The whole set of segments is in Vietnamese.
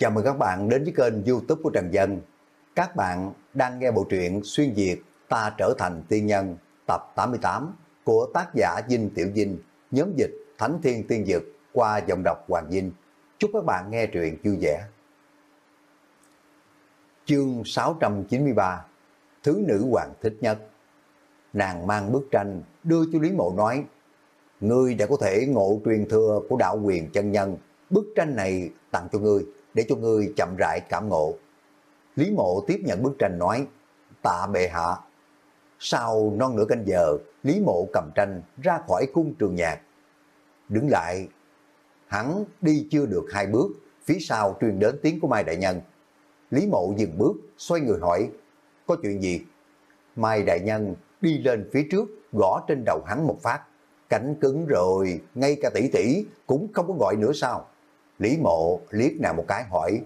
Chào mừng các bạn đến với kênh youtube của Trần Dân. Các bạn đang nghe bộ truyện Xuyên Việt Ta Trở Thành Tiên Nhân tập 88 của tác giả Dinh Tiểu Dinh, nhóm dịch Thánh Thiên Tiên Dực qua giọng đọc Hoàng Dinh. Chúc các bạn nghe truyện vui vẻ. Chương 693 Thứ nữ hoàng thích nhất Nàng mang bức tranh đưa cho Lý Mộ nói Ngươi đã có thể ngộ truyền thừa của đạo quyền chân nhân Bức tranh này tặng cho ngươi để cho người chậm rãi cảm ngộ. Lý mộ tiếp nhận bức tranh nói, tạ bệ hạ. Sau non nửa canh giờ, Lý mộ cầm tranh ra khỏi cung trường nhạc. Đứng lại, hắn đi chưa được hai bước, phía sau truyền đến tiếng của Mai Đại Nhân. Lý mộ dừng bước, xoay người hỏi, có chuyện gì? Mai Đại Nhân đi lên phía trước, gõ trên đầu hắn một phát. Cảnh cứng rồi, ngay cả tỷ tỷ cũng không có gọi nữa sao? Lý mộ liếc nàng một cái hỏi,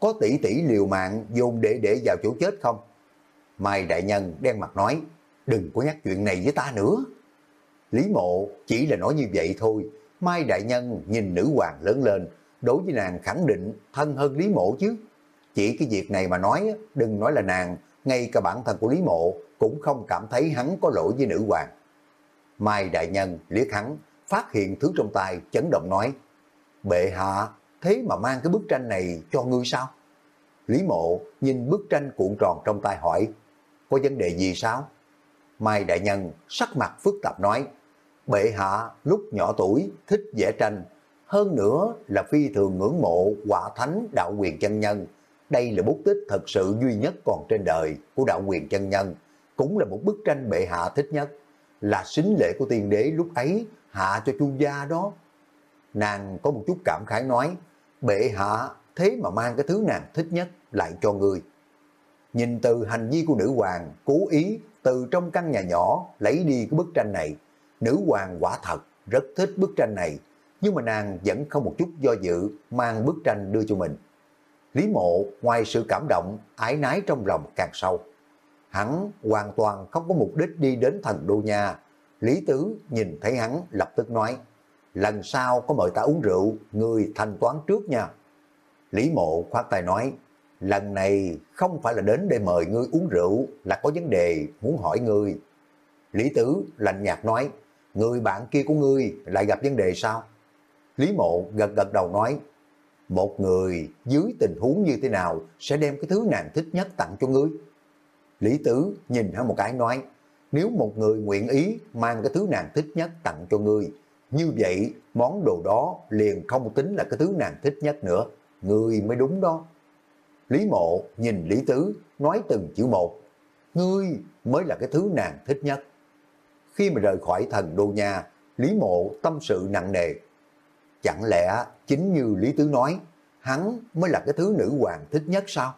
có tỷ tỷ liều mạng dùng để để vào chỗ chết không? Mai đại nhân đen mặt nói, đừng có nhắc chuyện này với ta nữa. Lý mộ chỉ là nói như vậy thôi, Mai đại nhân nhìn nữ hoàng lớn lên, đối với nàng khẳng định thân hơn Lý mộ chứ. Chỉ cái việc này mà nói, đừng nói là nàng, ngay cả bản thân của Lý mộ cũng không cảm thấy hắn có lỗi với nữ hoàng. Mai đại nhân liếc hắn, phát hiện thứ trong tay chấn động nói, bệ hạ thế mà mang cái bức tranh này cho ngươi sao? Lý mộ nhìn bức tranh cuộn tròn trong tay hỏi, có vấn đề gì sao? Mai Đại Nhân sắc mặt phức tạp nói, bệ hạ lúc nhỏ tuổi thích vẽ tranh, hơn nữa là phi thường ngưỡng mộ quả thánh đạo quyền chân nhân. Đây là bút tích thật sự duy nhất còn trên đời của đạo quyền chân nhân, cũng là một bức tranh bệ hạ thích nhất, là xính lễ của tiên đế lúc ấy hạ cho chu gia đó. Nàng có một chút cảm khái nói, bệ hạ thế mà mang cái thứ nàng thích nhất lại cho người. Nhìn từ hành vi của nữ hoàng, cố ý từ trong căn nhà nhỏ lấy đi cái bức tranh này. Nữ hoàng quả thật rất thích bức tranh này, nhưng mà nàng vẫn không một chút do dự mang bức tranh đưa cho mình. Lý mộ ngoài sự cảm động, ái nái trong lòng càng sâu. Hắn hoàn toàn không có mục đích đi đến thần đô nha. Lý Tứ nhìn thấy hắn lập tức nói, lần sau có mời ta uống rượu, người thanh toán trước nha. Lý mộ khoát tay nói, lần này không phải là đến để mời ngươi uống rượu, là có vấn đề muốn hỏi ngươi. Lý Tử lạnh nhạt nói, người bạn kia của ngươi lại gặp vấn đề sao? Lý mộ gật gật đầu nói, một người dưới tình huống như thế nào sẽ đem cái thứ nàng thích nhất tặng cho ngươi? Lý Tử nhìn hắn một cái nói, nếu một người nguyện ý mang cái thứ nàng thích nhất tặng cho ngươi, như vậy, món đồ đó liền không tính là cái thứ nàng thích nhất nữa. Ngươi mới đúng đó. Lý mộ nhìn Lý Tứ nói từng chữ một. Ngươi mới là cái thứ nàng thích nhất. Khi mà rời khỏi thần đô nhà Lý mộ tâm sự nặng nề. Chẳng lẽ chính như Lý Tứ nói, hắn mới là cái thứ nữ hoàng thích nhất sao?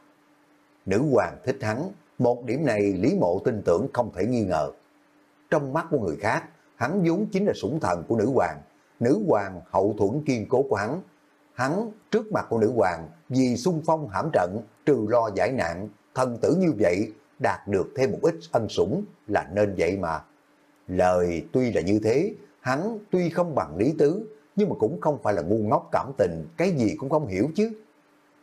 Nữ hoàng thích hắn, một điểm này Lý mộ tin tưởng không thể nghi ngờ. Trong mắt của người khác, hắn vốn chính là sủng thần của nữ hoàng, nữ hoàng hậu thuẫn kiên cố của hắn. Hắn trước mặt của nữ hoàng vì xung phong hãm trận, trừ lo giải nạn, thần tử như vậy đạt được thêm một ít ân sủng là nên vậy mà. Lời tuy là như thế, hắn tuy không bằng lý tứ, nhưng mà cũng không phải là ngu ngốc cảm tình, cái gì cũng không hiểu chứ.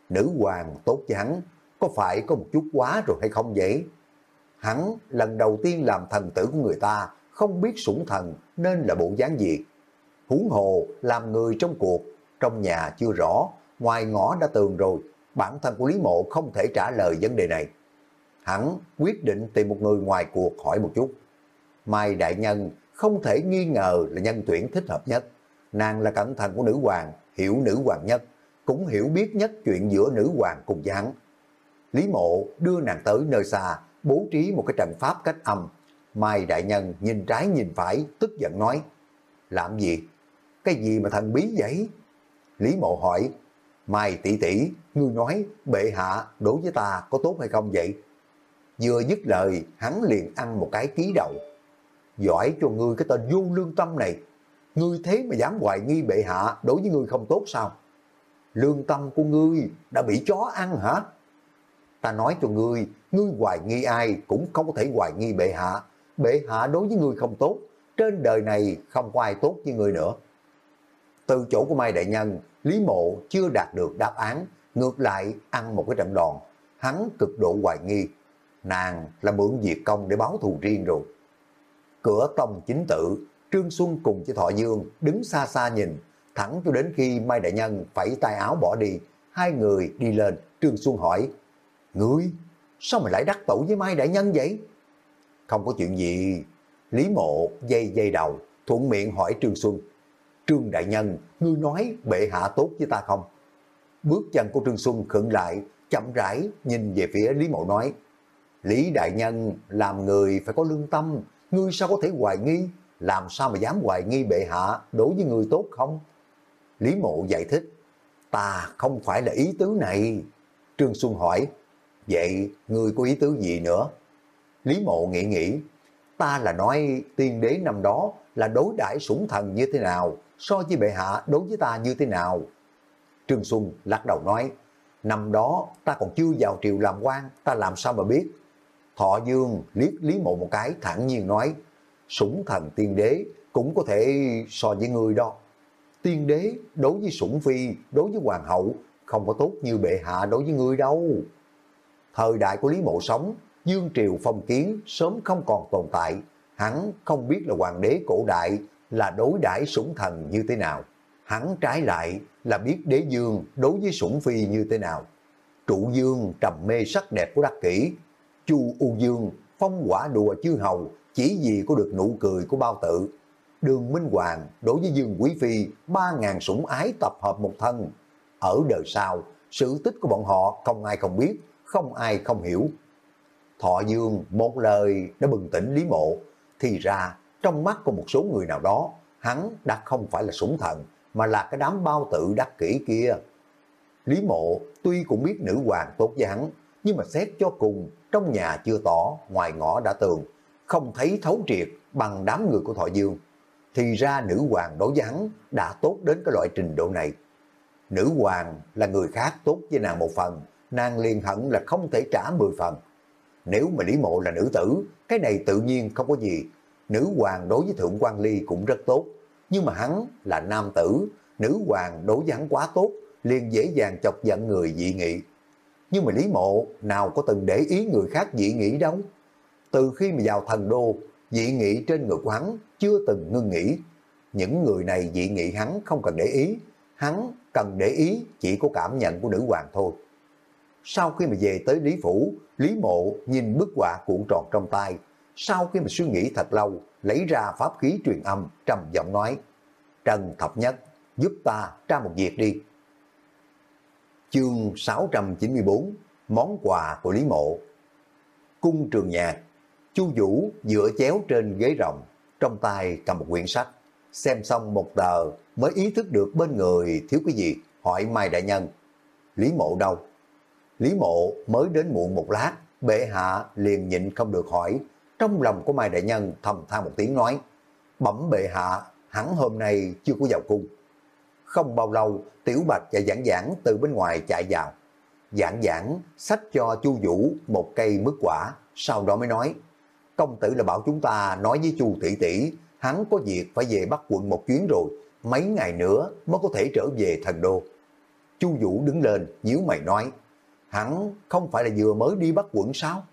Nữ hoàng tốt với hắn, có phải có một chút quá rồi hay không vậy? Hắn lần đầu tiên làm thần tử của người ta, không biết sủng thần nên là bộ dáng gì. Huống hồ làm người trong cuộc, trong nhà chưa rõ, ngoài ngõ đã tường rồi, bản thân của Lý Mộ không thể trả lời vấn đề này. Hắn quyết định tìm một người ngoài cuộc hỏi một chút. Mai Đại Nhân không thể nghi ngờ là nhân tuyển thích hợp nhất. Nàng là cẩn thận của nữ hoàng, hiểu nữ hoàng nhất, cũng hiểu biết nhất chuyện giữa nữ hoàng cùng với hắn. Lý Mộ đưa nàng tới nơi xa, bố trí một cái trận pháp cách âm, Mai Đại Nhân nhìn trái nhìn phải, tức giận nói, làm gì? Cái gì mà thần bí vậy? Lý Mộ hỏi, Mai tỷ tỷ, ngươi nói bệ hạ đối với ta có tốt hay không vậy? Vừa dứt lời, hắn liền ăn một cái ký đầu. Giỏi cho ngươi cái tên vô lương tâm này. Ngươi thế mà dám hoài nghi bệ hạ đối với ngươi không tốt sao? Lương tâm của ngươi đã bị chó ăn hả? Ta nói cho ngươi, ngươi hoài nghi ai cũng không có thể hoài nghi bệ hạ bệ hạ đối với người không tốt, trên đời này không có ai tốt với người nữa. Từ chỗ của Mai Đại Nhân, Lý Mộ chưa đạt được đáp án, ngược lại ăn một cái trận đòn, hắn cực độ hoài nghi, nàng là mượn diệt công để báo thù riêng rồi. Cửa tông chính tự, Trương Xuân cùng với Thọ Dương đứng xa xa nhìn, thẳng cho đến khi Mai Đại Nhân phải tay áo bỏ đi, hai người đi lên, Trương Xuân hỏi, Ngươi, sao mà lại đắc tội với Mai Đại Nhân vậy? Không có chuyện gì, Lý Mộ dây dây đầu, thuận miệng hỏi Trương Xuân, Trương Đại Nhân, ngươi nói bệ hạ tốt với ta không? Bước chân của Trương Xuân khựng lại, chậm rãi nhìn về phía Lý Mộ nói, Lý Đại Nhân làm người phải có lương tâm, ngươi sao có thể hoài nghi, làm sao mà dám hoài nghi bệ hạ đối với người tốt không? Lý Mộ giải thích, ta không phải là ý tứ này. Trương Xuân hỏi, vậy ngươi có ý tứ gì nữa? Lý Mộ nghĩ nghĩ, ta là nói tiên đế năm đó là đối đãi sủng thần như thế nào, so với bệ hạ đối với ta như thế nào. Trương Xuân lắc đầu nói, năm đó ta còn chưa vào triều làm quan, ta làm sao mà biết. Thọ Dương liếc Lý Mộ một cái thẳng nhiên nói, sủng thần tiên đế cũng có thể so với người đó. Tiên đế đối với sủng phi, đối với hoàng hậu không có tốt như bệ hạ đối với người đâu. Thời đại của Lý Mộ sống, Dương Triều phong kiến sớm không còn tồn tại, hắn không biết là hoàng đế cổ đại là đối đãi sủng thần như thế nào. Hắn trái lại là biết đế dương đối với sủng phi như thế nào. Trụ dương trầm mê sắc đẹp của đắc kỷ, chu U Dương phong quả đùa chư hầu chỉ vì có được nụ cười của bao tự. Đường Minh Hoàng đối với Dương Quý Phi ba ngàn sủng ái tập hợp một thân. Ở đời sau, sự tích của bọn họ không ai không biết, không ai không hiểu. Thọ Dương một lời đã bừng tỉnh Lý Mộ, thì ra trong mắt của một số người nào đó, hắn đã không phải là sủng thần, mà là cái đám bao tự đắc kỹ kia. Lý mộ tuy cũng biết nữ hoàng tốt với hắn, nhưng mà xét cho cùng, trong nhà chưa tỏ, ngoài ngõ đã tường, không thấy thấu triệt bằng đám người của Thọ Dương. Thì ra nữ hoàng đối với hắn đã tốt đến cái loại trình độ này. Nữ hoàng là người khác tốt với nàng một phần, nàng liền hận là không thể trả mười phần. Nếu mà Lý Mộ là nữ tử, cái này tự nhiên không có gì, nữ hoàng đối với Thượng quan Ly cũng rất tốt, nhưng mà hắn là nam tử, nữ hoàng đối với hắn quá tốt, liền dễ dàng chọc giận người dị nghị. Nhưng mà Lý Mộ nào có từng để ý người khác dị nghị đâu. Từ khi mà vào thần đô, dị nghị trên người của hắn chưa từng ngưng nghỉ. Những người này dị nghị hắn không cần để ý, hắn cần để ý chỉ có cảm nhận của nữ hoàng thôi. Sau khi mà về tới Lý Phủ, Lý Mộ nhìn bức họa cuộn tròn trong tay, sau khi mà suy nghĩ thật lâu, lấy ra pháp khí truyền âm, trầm giọng nói, Trần Thập Nhất, giúp ta tra một việc đi. Chương 694, món quà của Lý Mộ Cung trường nhạc, Chu Vũ dựa chéo trên ghế rộng, trong tay cầm một quyển sách, xem xong một tờ mới ý thức được bên người thiếu cái gì, hỏi Mai Đại Nhân. Lý Mộ đâu? Lý Mộ mới đến muộn một lát, bệ hạ liền nhịn không được hỏi, trong lòng của Mai Đại Nhân thầm than một tiếng nói, bẩm bệ hạ, hắn hôm nay chưa có vào cung. Không bao lâu, Tiểu Bạch và Giảng Giảng từ bên ngoài chạy vào. Giảng Giảng xách cho Chu Vũ một cây mứt quả, sau đó mới nói, công tử là bảo chúng ta nói với Chu tỷ tỷ, hắn có việc phải về Bắc quận một chuyến rồi, mấy ngày nữa mới có thể trở về thần đô. Chu Vũ đứng lên, nhíu mày nói, hắn không phải là vừa mới đi bắt quẩn sao?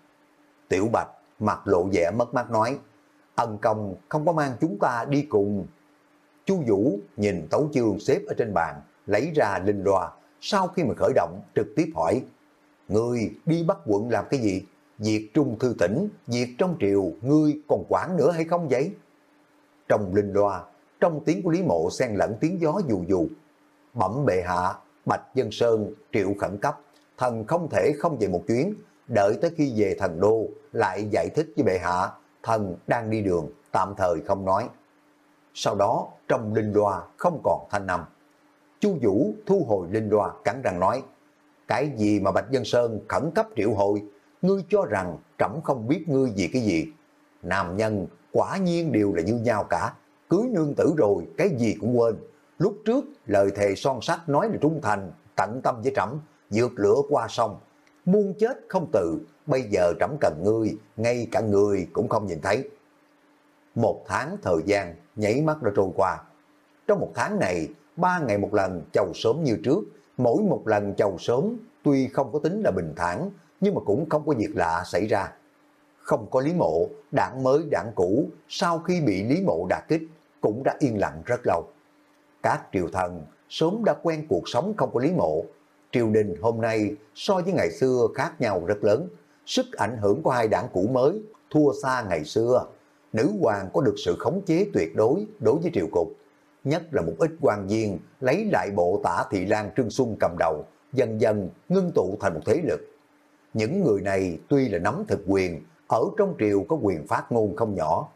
Tiểu Bạch mặt lộ vẻ mất mát nói, ân công không có mang chúng ta đi cùng. Chu Vũ nhìn tấu chương xếp ở trên bàn, lấy ra linh loa, sau khi mà khởi động trực tiếp hỏi, Ngươi đi bắt quận làm cái gì? Việc trung thư tỉnh, việc trong triều, ngươi còn quản nữa hay không vậy? Trong linh loa, trong tiếng của Lý Mộ xen lẫn tiếng gió dù dù. Bẩm bệ hạ, Bạch Dân Sơn triệu khẩn cấp, thần không thể không về một chuyến, đợi tới khi về thần đô lại giải thích với bệ hạ, thần đang đi đường, tạm thời không nói. Sau đó, trong linh loa không còn thanh nằm Chu Vũ thu hồi linh loa cắn răng nói, cái gì mà Bạch Dân Sơn khẩn cấp triệu hồi, ngươi cho rằng trẫm không biết ngươi gì cái gì. Nam nhân quả nhiên đều là như nhau cả, cưới nương tử rồi cái gì cũng quên. Lúc trước lời thề son sắt nói là trung thành, tận tâm với trẫm, dược lửa qua sông, muôn chết không từ, bây giờ trẫm cần ngươi, ngay cả người cũng không nhìn thấy. Một tháng thời gian nhảy mắt đã trôi qua. Trong một tháng này, ba ngày một lần chầu sớm như trước, Mỗi một lần chầu sớm tuy không có tính là bình thản, nhưng mà cũng không có việc lạ xảy ra. Không có Lý Mộ, đảng mới đảng cũ, sau khi bị Lý Mộ đả kích, cũng đã yên lặng rất lâu. Các triều thần sớm đã quen cuộc sống không có Lý Mộ. Triều đình hôm nay so với ngày xưa khác nhau rất lớn. Sức ảnh hưởng của hai đảng cũ mới thua xa ngày xưa. Nữ hoàng có được sự khống chế tuyệt đối đối với triều cục. Nhất là một ít quan viên lấy lại bộ tả thị lan Trương Xuân cầm đầu, dần dần ngưng tụ thành một thế lực. Những người này tuy là nắm thực quyền, ở trong triều có quyền phát ngôn không nhỏ.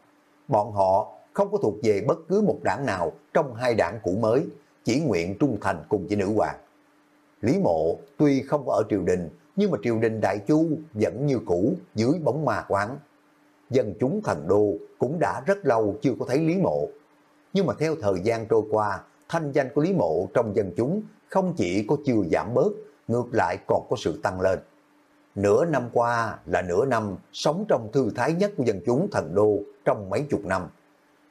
Bọn họ không có thuộc về bất cứ một đảng nào trong hai đảng cũ mới, chỉ nguyện trung thành cùng với nữ hoàng. Lý mộ tuy không có ở triều đình, nhưng mà triều đình Đại Chu vẫn như cũ dưới bóng ma quán. Dân chúng thần đô cũng đã rất lâu chưa có thấy Lý mộ. Nhưng mà theo thời gian trôi qua, thanh danh của Lý mộ trong dân chúng không chỉ có chưa giảm bớt, ngược lại còn có sự tăng lên. Nửa năm qua là nửa năm sống trong thư thái nhất của dân chúng thần đô trong mấy chục năm.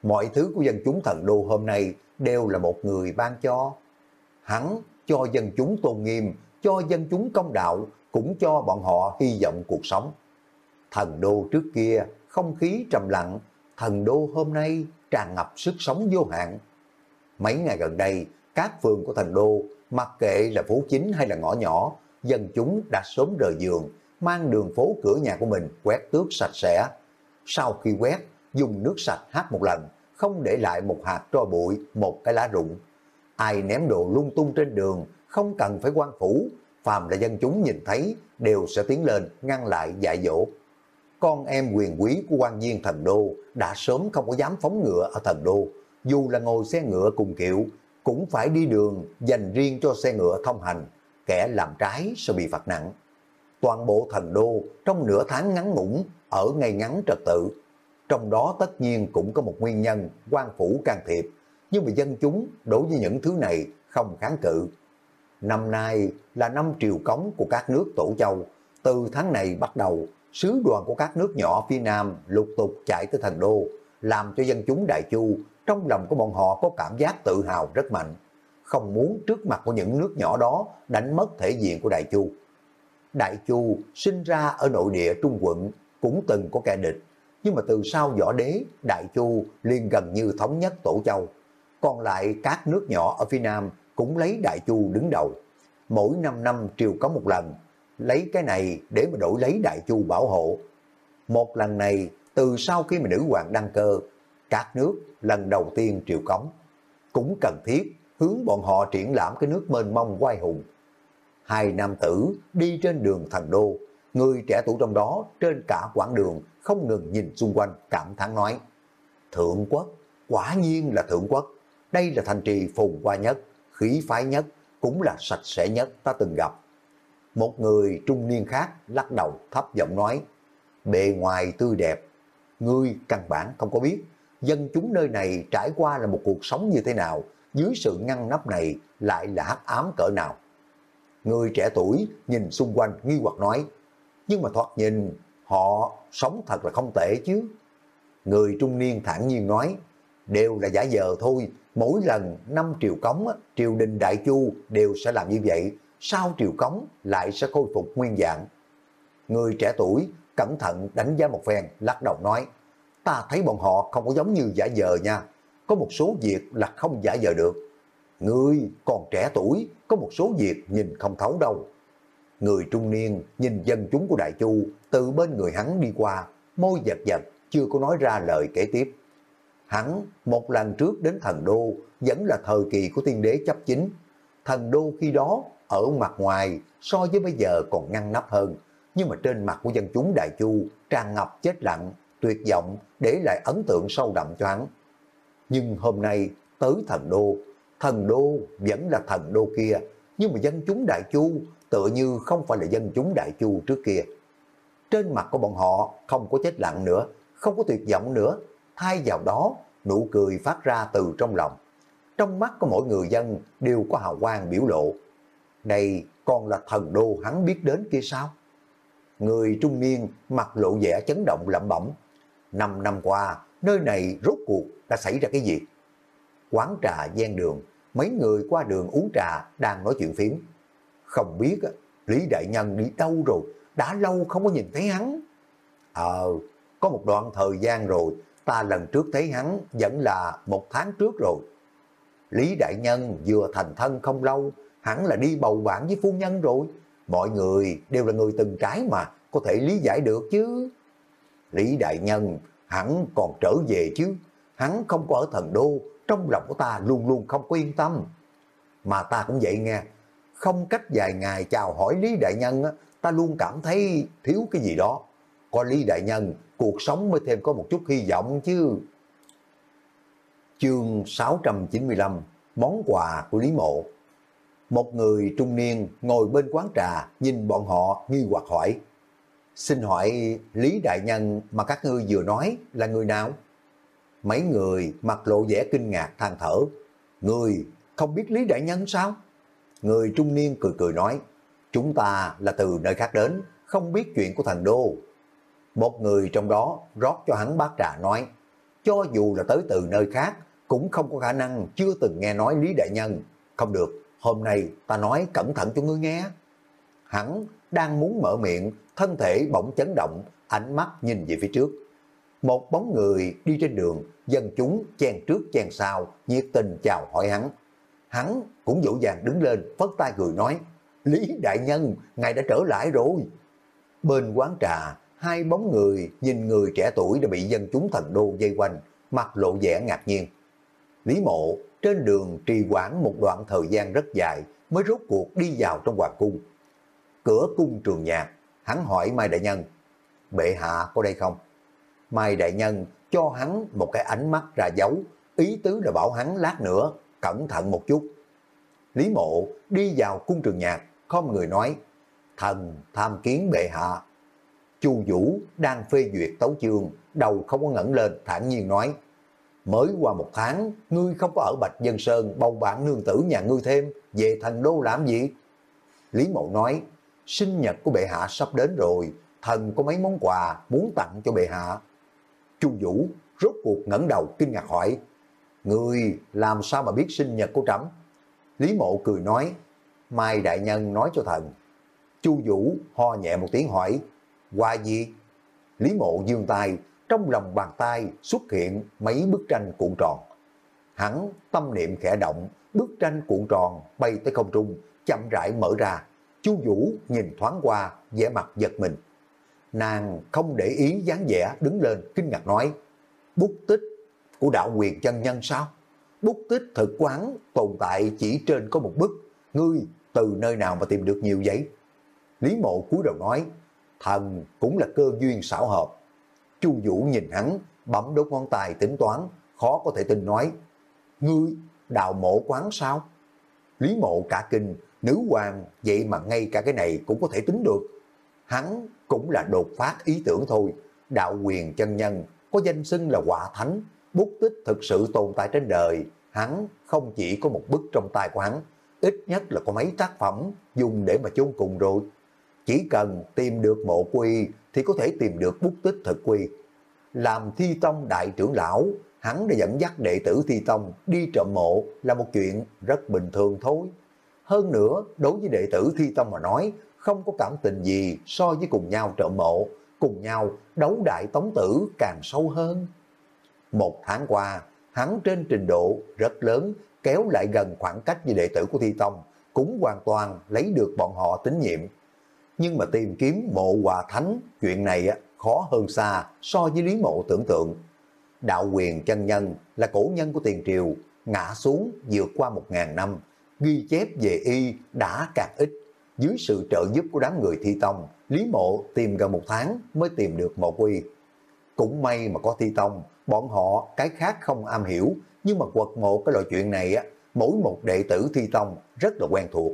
Mọi thứ của dân chúng thần đô hôm nay đều là một người ban cho. Hắn cho dân chúng tôn nghiêm, cho dân chúng công đạo, cũng cho bọn họ hy vọng cuộc sống. Thần đô trước kia không khí trầm lặng, thần đô hôm nay tràn ngập sức sống vô hạn. Mấy ngày gần đây, các phường của thần đô, mặc kệ là phố chính hay là ngõ nhỏ, dân chúng đã sớm rời giường, mang đường phố cửa nhà của mình quét tước sạch sẽ. Sau khi quét, dùng nước sạch hát một lần, không để lại một hạt tro bụi, một cái lá rụng. Ai ném đồ lung tung trên đường, không cần phải quan phủ, phàm là dân chúng nhìn thấy, đều sẽ tiến lên, ngăn lại dạy dỗ. Con em quyền quý của quan viên thần đô đã sớm không có dám phóng ngựa ở thần đô, dù là ngồi xe ngựa cùng kiệu, cũng phải đi đường dành riêng cho xe ngựa thông hành, kẻ làm trái sẽ bị phạt nặng. Toàn bộ thần đô trong nửa tháng ngắn ngủn ở ngay ngắn trật tự, trong đó tất nhiên cũng có một nguyên nhân quan phủ can thiệp, nhưng mà dân chúng đối với những thứ này không kháng cự. Năm nay là năm triều cống của các nước tổ châu, từ tháng này bắt đầu, sứ đoàn của các nước nhỏ phía Nam lục tục chạy tới thành đô, làm cho dân chúng Đại Chu trong lòng của bọn họ có cảm giác tự hào rất mạnh, không muốn trước mặt của những nước nhỏ đó đánh mất thể diện của Đại Chu. Đại Chu sinh ra ở nội địa Trung quận cũng từng có kẻ địch, nhưng mà từ sau võ đế, Đại Chu liền gần như thống nhất Tổ Châu. Còn lại các nước nhỏ ở phía Nam cũng lấy Đại Chu đứng đầu. Mỗi 5 năm triều có một lần, lấy cái này để mà đổi lấy Đại Chu bảo hộ. Một lần này, từ sau khi mà nữ hoàng đăng cơ, các nước lần đầu tiên triều cống, cũng cần thiết hướng bọn họ triển lãm cái nước mênh mông quay hùng. Hai nam tử đi trên đường thần đô, người trẻ tuổi trong đó trên cả quãng đường không ngừng nhìn xung quanh cảm thán nói. Thượng quốc, quả nhiên là thượng quốc, đây là thành trì phồn hoa nhất, khí phái nhất, cũng là sạch sẽ nhất ta từng gặp. Một người trung niên khác lắc đầu thấp giọng nói, bề ngoài tươi đẹp, ngươi căn bản không có biết, dân chúng nơi này trải qua là một cuộc sống như thế nào, dưới sự ngăn nắp này lại là hắc ám cỡ nào. Người trẻ tuổi nhìn xung quanh nghi hoặc nói, nhưng mà thoạt nhìn họ sống thật là không tệ chứ. Người trung niên thản nhiên nói, đều là giả vờ thôi, mỗi lần năm triều cống, triều đình Đại Chu đều sẽ làm như vậy, sau triều cống lại sẽ khôi phục nguyên dạng. Người trẻ tuổi cẩn thận đánh giá một phen, lắc đầu nói, ta thấy bọn họ không có giống như giả dờ nha, có một số việc là không giả dờ được. người còn trẻ tuổi, có một số việc nhìn không thấu đâu. Người trung niên nhìn dân chúng của Đại Chu từ bên người hắn đi qua, môi giật giật, chưa có nói ra lời kể tiếp. Hắn một lần trước đến thần đô vẫn là thời kỳ của tiên đế chấp chính. Thần đô khi đó ở mặt ngoài so với bây giờ còn ngăn nắp hơn. Nhưng mà trên mặt của dân chúng Đại Chu tràn ngập chết lặng, tuyệt vọng để lại ấn tượng sâu đậm cho hắn. Nhưng hôm nay tới thần đô, thần đô vẫn là thần đô kia, nhưng mà dân chúng Đại Chu tựa như không phải là dân chúng Đại Chu trước kia. Trên mặt của bọn họ không có chết lặng nữa, không có tuyệt vọng nữa, thay vào đó nụ cười phát ra từ trong lòng. Trong mắt của mỗi người dân đều có hào quang biểu lộ. Đây còn là thần đô hắn biết đến kia sao? Người trung niên mặt lộ vẻ chấn động lẩm bẩm. Năm năm qua, nơi này rốt cuộc đã xảy ra cái gì? Quán trà gian đường, mấy người qua đường uống trà đang nói chuyện phiếm. Không biết Lý Đại Nhân đi đâu rồi, đã lâu không có nhìn thấy hắn. Ờ, có một đoạn thời gian rồi, ta lần trước thấy hắn vẫn là một tháng trước rồi. Lý Đại Nhân vừa thành thân không lâu, hắn là đi bầu bạn với phu nhân rồi. Mọi người đều là người từng trái mà, có thể lý giải được chứ. Lý Đại Nhân hắn còn trở về chứ, hắn không có ở thần đô, trong lòng của ta luôn luôn không có yên tâm. Mà ta cũng vậy nghe, không cách vài ngày chào hỏi Lý Đại Nhân, ta luôn cảm thấy thiếu cái gì đó. Có Lý Đại Nhân, cuộc sống mới thêm có một chút hy vọng chứ. Chương 695 Món quà của Lý Mộ Một người trung niên ngồi bên quán trà nhìn bọn họ nghi hoặc hỏi, Xin hỏi Lý Đại Nhân mà các ngươi vừa nói là người nào? Mấy người mặt lộ vẻ kinh ngạc than thở, Người không biết Lý Đại Nhân sao? Người trung niên cười cười nói, Chúng ta là từ nơi khác đến, Không biết chuyện của thần đô một người trong đó rót cho hắn bát trà nói Cho dù là tới từ nơi khác cũng không có khả năng chưa từng nghe nói Lý Đại Nhân. Không được, hôm nay ta nói cẩn thận cho ngươi nghe. Hắn đang muốn mở miệng, thân thể bỗng chấn động, ánh mắt nhìn về phía trước. Một bóng người đi trên đường, dân chúng chen trước chen sau, nhiệt tình chào hỏi hắn. Hắn cũng dỗ dàng đứng lên, phất tay cười nói, Lý Đại Nhân, ngài đã trở lại rồi. Bên quán trà, hai bóng người nhìn người trẻ tuổi đã bị dân chúng thần đô dây quanh, mặt lộ vẻ ngạc nhiên. Lý mộ trên đường trì quản một đoạn thời gian rất dài mới rốt cuộc đi vào trong hoàng cung. Cửa cung trường nhạc, hắn hỏi Mai Đại Nhân, bệ hạ có đây không? Mai Đại Nhân cho hắn một cái ánh mắt ra dấu, ý tứ là bảo hắn lát nữa, cẩn thận một chút. Lý mộ đi vào cung trường nhạc, không người nói, thần tham kiến bệ hạ. Chu Vũ đang phê duyệt tấu chương, đầu không có ngẩng lên, thản nhiên nói, mới qua một tháng, ngươi không có ở Bạch Dân Sơn bầu bạn nương tử nhà ngươi thêm, về thành đô làm gì? Lý Mậu nói, sinh nhật của bệ hạ sắp đến rồi, thần có mấy món quà muốn tặng cho bệ hạ. Chu Vũ rốt cuộc ngẩng đầu kinh ngạc hỏi, ngươi làm sao mà biết sinh nhật của trẫm? Lý Mộ cười nói, Mai Đại Nhân nói cho thần. Chu Vũ ho nhẹ một tiếng hỏi, quà gì? Lý Mộ dương tay trong lòng bàn tay xuất hiện mấy bức tranh cuộn tròn. Hắn tâm niệm khẽ động, bức tranh cuộn tròn bay tới không trung, chậm rãi mở ra. Chu Vũ nhìn thoáng qua, vẻ mặt giật mình. Nàng không để ý dáng vẻ đứng lên kinh ngạc nói, bút tích của đạo quyền chân nhân sao? Bút tích thực quán tồn tại chỉ trên có một bức, ngươi từ nơi nào mà tìm được nhiều giấy? Lý mộ cúi đầu nói, thần cũng là cơ duyên xảo hợp, Chu Vũ nhìn hắn, bấm đốt ngón tay tính toán, khó có thể tin nói, ngươi đào mộ quán sao? Lý mộ cả kinh, nữ hoàng vậy mà ngay cả cái này cũng có thể tính được. Hắn cũng là đột phát ý tưởng thôi, đạo quyền chân nhân có danh xưng là quả thánh, bút tích thực sự tồn tại trên đời, hắn không chỉ có một bức trong tay của hắn, ít nhất là có mấy tác phẩm dùng để mà chôn cùng rồi. Chỉ cần tìm được mộ quy thì có thể tìm được bút tích thực quy. Làm thi tông đại trưởng lão, hắn đã dẫn dắt đệ tử thi tông đi trộm mộ là một chuyện rất bình thường thôi. Hơn nữa, đối với đệ tử thi tông mà nói, không có cảm tình gì so với cùng nhau trộm mộ, cùng nhau đấu đại tống tử càng sâu hơn. Một tháng qua, hắn trên trình độ rất lớn kéo lại gần khoảng cách với đệ tử của Thi Tông, cũng hoàn toàn lấy được bọn họ tín nhiệm nhưng mà tìm kiếm mộ hòa thánh, chuyện này khó hơn xa so với Lý Mộ tưởng tượng. Đạo quyền chân nhân là cổ nhân của tiền triều, ngã xuống vượt qua một ngàn năm, ghi chép về y đã càng ít. Dưới sự trợ giúp của đám người thi tông, Lý Mộ tìm gần một tháng mới tìm được mộ quy. Cũng may mà có thi tông, bọn họ cái khác không am hiểu, nhưng mà quật mộ cái loại chuyện này á, mỗi một đệ tử thi tông rất là quen thuộc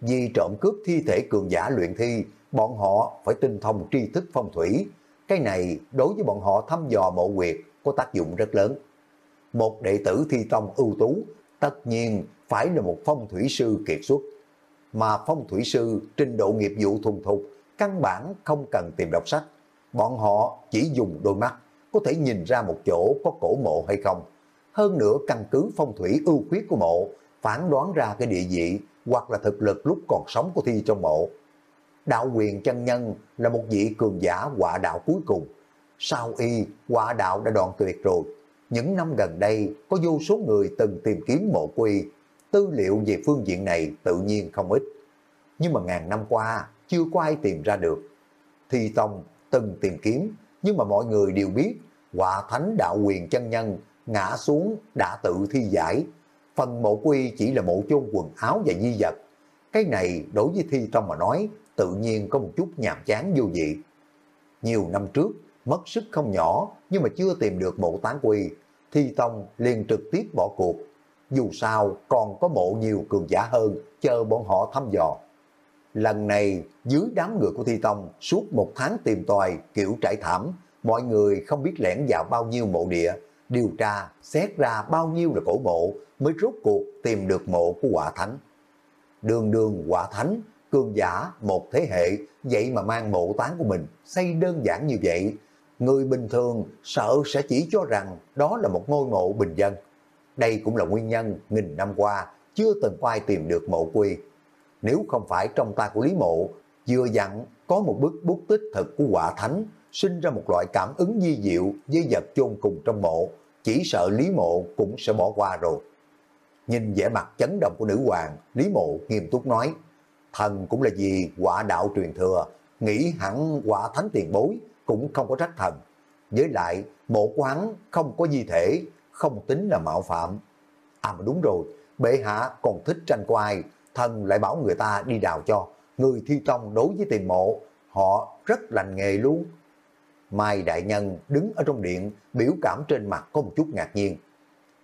vì trộm cướp thi thể cường giả luyện thi, bọn họ phải tinh thông tri thức phong thủy. Cái này đối với bọn họ thăm dò mộ quyệt có tác dụng rất lớn. Một đệ tử thi tông ưu tú, tất nhiên phải là một phong thủy sư kiệt xuất. Mà phong thủy sư trình độ nghiệp vụ thuần thục, căn bản không cần tìm đọc sách. Bọn họ chỉ dùng đôi mắt, có thể nhìn ra một chỗ có cổ mộ hay không. Hơn nữa căn cứ phong thủy ưu khuyết của mộ, phán đoán ra cái địa vị hoặc là thực lực lúc còn sống của thi trong mộ. Đạo quyền chân nhân là một vị cường giả quả đạo cuối cùng. Sau y, quả đạo đã đoạn tuyệt rồi. Những năm gần đây, có vô số người từng tìm kiếm mộ quy. Tư liệu về phương diện này tự nhiên không ít. Nhưng mà ngàn năm qua, chưa có ai tìm ra được. Thi Tông từng tìm kiếm, nhưng mà mọi người đều biết quả thánh đạo quyền chân nhân ngã xuống đã tự thi giải. Phần mộ quy chỉ là mộ chôn quần áo và di vật. Cái này đối với Thi Tông mà nói tự nhiên có một chút nhàm chán vô vị. Nhiều năm trước, mất sức không nhỏ nhưng mà chưa tìm được mộ tán quy, Thi Tông liền trực tiếp bỏ cuộc. Dù sao còn có mộ nhiều cường giả hơn chờ bọn họ thăm dò. Lần này dưới đám người của Thi Tông suốt một tháng tìm tòi kiểu trải thảm, mọi người không biết lẻn vào bao nhiêu mộ địa, điều tra, xét ra bao nhiêu là cổ mộ mới rốt cuộc tìm được mộ của quả thánh. Đường đường quả thánh, cường giả một thế hệ, vậy mà mang mộ tán của mình xây đơn giản như vậy. Người bình thường sợ sẽ chỉ cho rằng đó là một ngôi mộ bình dân. Đây cũng là nguyên nhân nghìn năm qua chưa từng có ai tìm được mộ quy. Nếu không phải trong tay của Lý Mộ vừa dặn có một bức bút tích thực của quả thánh sinh ra một loại cảm ứng di diệu với vật chôn cùng trong mộ, chỉ sợ Lý Mộ cũng sẽ bỏ qua rồi. Nhìn vẻ mặt chấn động của nữ hoàng, Lý Mộ nghiêm túc nói, thần cũng là gì quả đạo truyền thừa, nghĩ hẳn quả thánh tiền bối cũng không có trách thần. Với lại, mộ quán không có di thể, không tính là mạo phạm. À mà đúng rồi, bệ hạ còn thích tranh quay, thần lại bảo người ta đi đào cho. Người thi tông đối với tiền mộ, họ rất lành nghề luôn. Mai Đại Nhân đứng ở trong điện, biểu cảm trên mặt có một chút ngạc nhiên.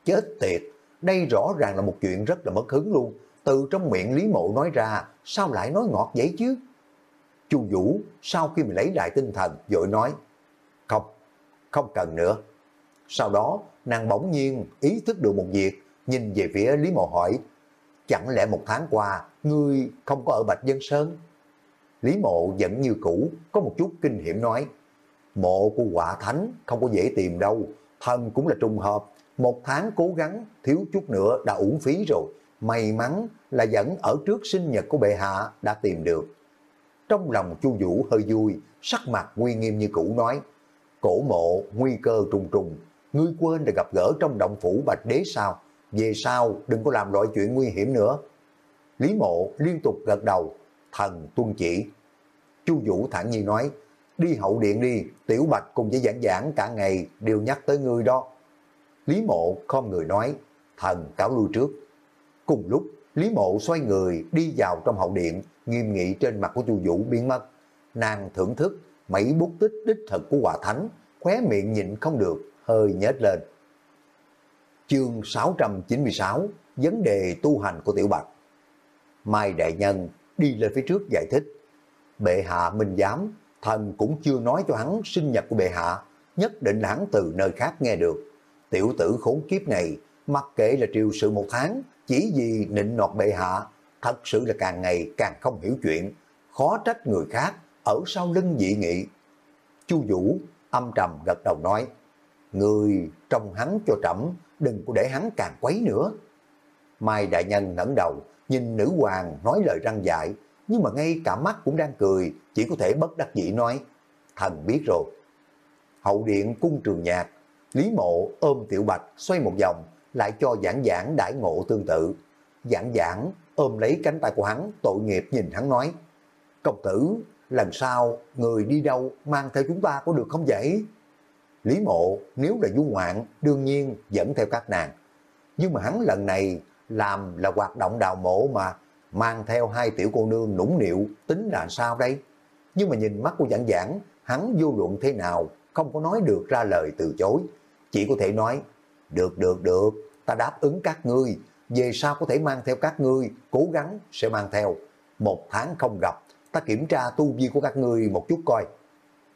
Chết tiệt, đây rõ ràng là một chuyện rất là mất hứng luôn. Từ trong miệng Lý Mộ nói ra, sao lại nói ngọt vậy chứ? Chu Vũ sau khi mình lấy lại tinh thần, vội nói, không, không cần nữa. Sau đó, nàng bỗng nhiên ý thức được một việc, nhìn về phía Lý Mộ hỏi, chẳng lẽ một tháng qua, ngươi không có ở Bạch Dân Sơn? Lý Mộ vẫn như cũ, có một chút kinh hiểm nói, Mộ của quả thánh không có dễ tìm đâu, thần cũng là trùng hợp, một tháng cố gắng thiếu chút nữa đã uổng phí rồi, may mắn là vẫn ở trước sinh nhật của bệ hạ đã tìm được. Trong lòng Chu Vũ hơi vui, sắc mặt nguy nghiêm như cũ nói, cổ mộ nguy cơ trùng trùng, ngươi quên đã gặp gỡ trong động phủ Bạch Đế sao, về sau đừng có làm loại chuyện nguy hiểm nữa. Lý mộ liên tục gật đầu, thần tuân chỉ. Chu Vũ thản nhiên nói, đi hậu điện đi, Tiểu Bạch cùng với giảng giảng cả ngày đều nhắc tới ngươi đó. Lý Mộ không người nói, thần cáo lui trước. Cùng lúc, Lý Mộ xoay người đi vào trong hậu điện, nghiêm nghị trên mặt của chu Vũ biến mất. Nàng thưởng thức mấy bút tích đích thật của quả thánh, khóe miệng nhịn không được, hơi nhếch lên. Chương 696, vấn đề tu hành của Tiểu Bạch. Mai Đại Nhân đi lên phía trước giải thích. Bệ hạ minh giám thần cũng chưa nói cho hắn sinh nhật của bệ hạ, nhất định là hắn từ nơi khác nghe được. Tiểu tử khốn kiếp này, mặc kệ là triều sự một tháng, chỉ vì nịnh nọt bệ hạ, thật sự là càng ngày càng không hiểu chuyện, khó trách người khác ở sau lưng dị nghị. Chu Vũ âm trầm gật đầu nói, Người trong hắn cho trẫm đừng có để hắn càng quấy nữa. Mai Đại Nhân ngẩng đầu, nhìn nữ hoàng nói lời răng dại, nhưng mà ngay cả mắt cũng đang cười, chỉ có thể bất đắc dĩ nói, thần biết rồi. Hậu điện cung trường nhạc, Lý Mộ ôm Tiểu Bạch xoay một vòng, lại cho giảng giảng đãi ngộ tương tự. Giảng giảng ôm lấy cánh tay của hắn, tội nghiệp nhìn hắn nói, công tử, lần sau người đi đâu mang theo chúng ta có được không vậy? Lý Mộ nếu là du ngoạn đương nhiên dẫn theo các nàng. Nhưng mà hắn lần này làm là hoạt động đào mộ mà mang theo hai tiểu cô nương nũng nịu, tính là sao đây? Nhưng mà nhìn mắt của giảng giảng, hắn vô luận thế nào, không có nói được ra lời từ chối. Chỉ có thể nói, được được được, ta đáp ứng các ngươi, về sau có thể mang theo các ngươi, cố gắng sẽ mang theo. Một tháng không gặp, ta kiểm tra tu vi của các ngươi một chút coi.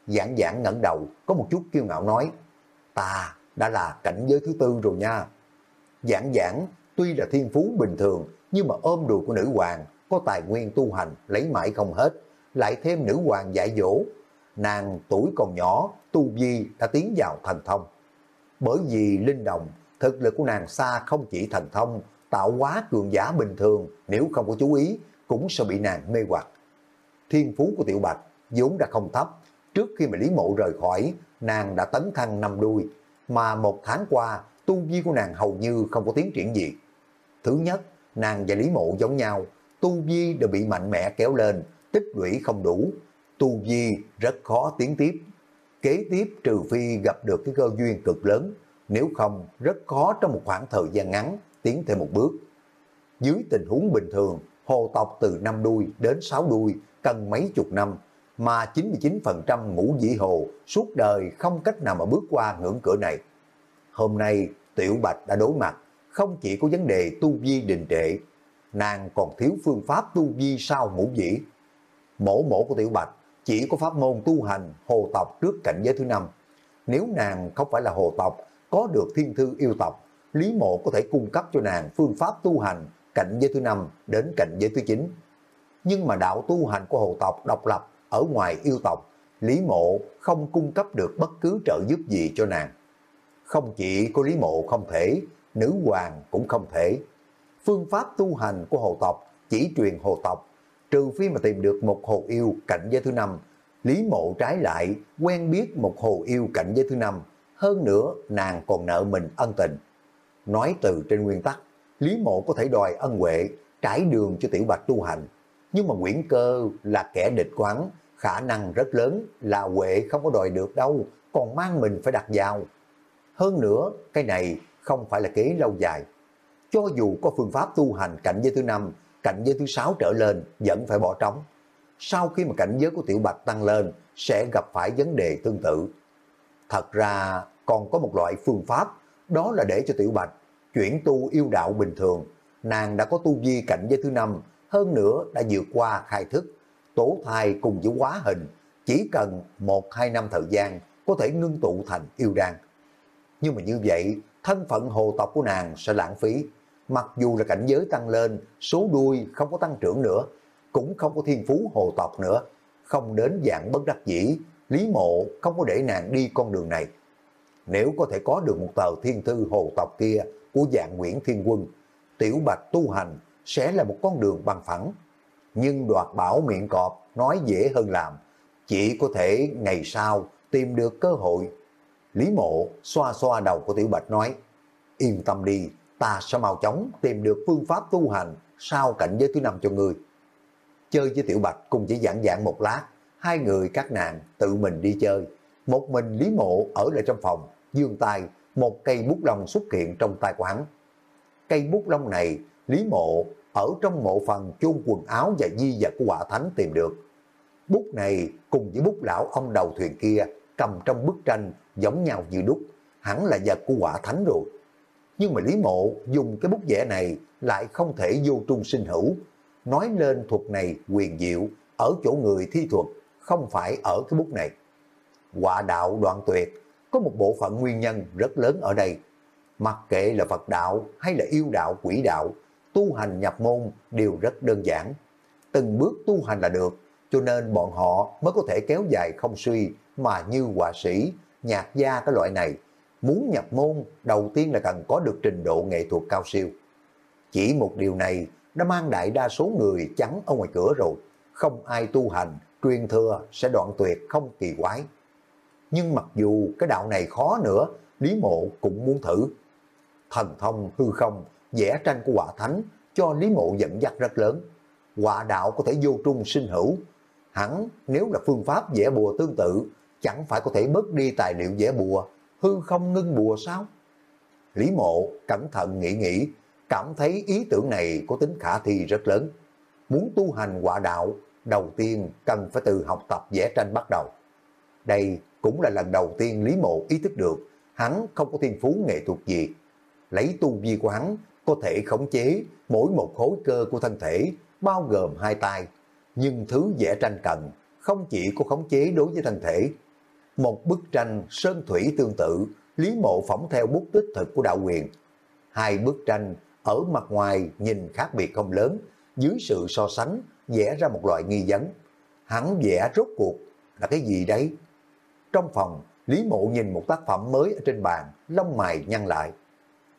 Giảng giảng ngẩng đầu, có một chút kiêu ngạo nói, ta đã là cảnh giới thứ tư rồi nha. Giảng giảng, tuy là thiên phú bình thường, nhưng mà ôm đùi của nữ hoàng, có tài nguyên tu hành, lấy mãi không hết, lại thêm nữ hoàng dạy dỗ. Nàng tuổi còn nhỏ, tu vi đã tiến vào thành thông. Bởi vì linh đồng, thực lực của nàng xa không chỉ thần thông, tạo quá cường giả bình thường nếu không có chú ý cũng sẽ bị nàng mê hoặc. Thiên phú của Tiểu Bạch vốn đã không thấp, trước khi mà Lý Mộ rời khỏi, nàng đã tấn thăng năm đuôi, mà một tháng qua tu vi của nàng hầu như không có tiến triển gì. Thứ nhất, nàng và Lý Mộ giống nhau, tu vi đều bị mạnh mẽ kéo lên, tích lũy không đủ, tu vi rất khó tiến tiếp. Kế tiếp trừ phi gặp được cái cơ duyên cực lớn, nếu không rất khó trong một khoảng thời gian ngắn tiến thêm một bước. Dưới tình huống bình thường, hồ tộc từ năm đuôi đến 6 đuôi cần mấy chục năm, mà 99% ngũ dĩ hồ suốt đời không cách nào mà bước qua ngưỡng cửa này. Hôm nay Tiểu Bạch đã đối mặt, không chỉ có vấn đề tu vi đình trệ, nàng còn thiếu phương pháp tu vi sau ngũ dĩ. Mổ mổ của Tiểu Bạch chỉ có pháp môn tu hành hồ tộc trước cảnh giới thứ năm. Nếu nàng không phải là hồ tộc, có được thiên thư yêu tộc, Lý Mộ có thể cung cấp cho nàng phương pháp tu hành cảnh giới thứ năm đến cảnh giới thứ chín. Nhưng mà đạo tu hành của hồ tộc độc lập ở ngoài yêu tộc, Lý Mộ không cung cấp được bất cứ trợ giúp gì cho nàng. Không chỉ có Lý Mộ không thể, nữ hoàng cũng không thể. Phương pháp tu hành của hồ tộc chỉ truyền hồ tộc, trừ phi mà tìm được một hồ yêu cảnh giới thứ năm. Lý Mộ trái lại quen biết một hồ yêu cảnh giới thứ năm, hơn nữa nàng còn nợ mình ân tình. Nói từ trên nguyên tắc, Lý Mộ có thể đòi ân huệ, trải đường cho Tiểu Bạch tu hành. Nhưng mà Nguyễn Cơ là kẻ địch quán, khả năng rất lớn là Huệ không có đòi được đâu, còn mang mình phải đặt vào. Hơn nữa, cái này không phải là kế lâu dài. Cho dù có phương pháp tu hành cảnh giới thứ năm, cảnh giới thứ sáu trở lên vẫn phải bỏ trống. Sau khi mà cảnh giới của Tiểu Bạch tăng lên, sẽ gặp phải vấn đề tương tự. Thật ra còn có một loại phương pháp, đó là để cho Tiểu Bạch chuyển tu yêu đạo bình thường. Nàng đã có tu vi cảnh giới thứ năm, hơn nữa đã vượt qua khai thức, tổ thai cùng với quá hình, chỉ cần một hai năm thời gian có thể ngưng tụ thành yêu đan. Nhưng mà như vậy, thân phận hồ tộc của nàng sẽ lãng phí. Mặc dù là cảnh giới tăng lên, số đuôi không có tăng trưởng nữa, cũng không có thiên phú hồ tộc nữa, không đến dạng bất đắc dĩ, Lý Mộ không có để nàng đi con đường này. Nếu có thể có được một tờ thiên thư hồ tộc kia của dạng Nguyễn Thiên Quân, Tiểu Bạch tu hành sẽ là một con đường bằng phẳng. Nhưng đoạt bảo miệng cọp nói dễ hơn làm, chỉ có thể ngày sau tìm được cơ hội. Lý Mộ xoa xoa đầu của Tiểu Bạch nói, yên tâm đi, ta sẽ mau chóng tìm được phương pháp tu hành sau cảnh giới thứ năm cho người Chơi với Tiểu Bạch cùng chỉ giảng giảng một lát, hai người các nàng tự mình đi chơi. Một mình Lý Mộ ở lại trong phòng, dương tay, một cây bút lông xuất hiện trong tay của hắn. Cây bút lông này, Lý Mộ ở trong mộ phần chôn quần áo và di vật của quả thánh tìm được. Bút này cùng với bút lão ông đầu thuyền kia cầm trong bức tranh giống nhau như đúc, hẳn là vật của quả thánh rồi. Nhưng mà Lý Mộ dùng cái bút vẽ này lại không thể vô trung sinh hữu. Nói lên thuật này quyền diệu ở chỗ người thi thuật, không phải ở cái bút này. Quả đạo đoạn tuyệt, có một bộ phận nguyên nhân rất lớn ở đây. Mặc kệ là Phật đạo hay là yêu đạo quỷ đạo, tu hành nhập môn đều rất đơn giản. Từng bước tu hành là được, cho nên bọn họ mới có thể kéo dài không suy mà như họa sĩ, nhạc gia cái loại này. Muốn nhập môn, đầu tiên là cần có được trình độ nghệ thuật cao siêu. Chỉ một điều này đã mang đại đa số người trắng ở ngoài cửa rồi. Không ai tu hành, truyền thừa sẽ đoạn tuyệt không kỳ quái. Nhưng mặc dù cái đạo này khó nữa, Lý Mộ cũng muốn thử. Thần thông hư không, vẽ tranh của quả thánh cho Lý Mộ dẫn dắt rất lớn. Quả đạo có thể vô trung sinh hữu. Hẳn nếu là phương pháp vẽ bùa tương tự, chẳng phải có thể bớt đi tài liệu vẽ bùa, hư không ngưng bùa sao? Lý Mộ cẩn thận nghĩ nghĩ, cảm thấy ý tưởng này có tính khả thi rất lớn. Muốn tu hành quả đạo, đầu tiên cần phải từ học tập vẽ tranh bắt đầu. Đây cũng là lần đầu tiên Lý Mộ ý thức được hắn không có thiên phú nghệ thuật gì. Lấy tu vi của hắn có thể khống chế mỗi một khối cơ của thân thể, bao gồm hai tay. Nhưng thứ vẽ tranh cần không chỉ có khống chế đối với thân thể. Một bức tranh sơn thủy tương tự, Lý Mộ phỏng theo bút tích thực của đạo quyền. Hai bức tranh ở mặt ngoài nhìn khác biệt không lớn, dưới sự so sánh vẽ ra một loại nghi vấn. Hắn vẽ rốt cuộc là cái gì đấy? Trong phòng, Lý Mộ nhìn một tác phẩm mới ở trên bàn, lông mày nhăn lại.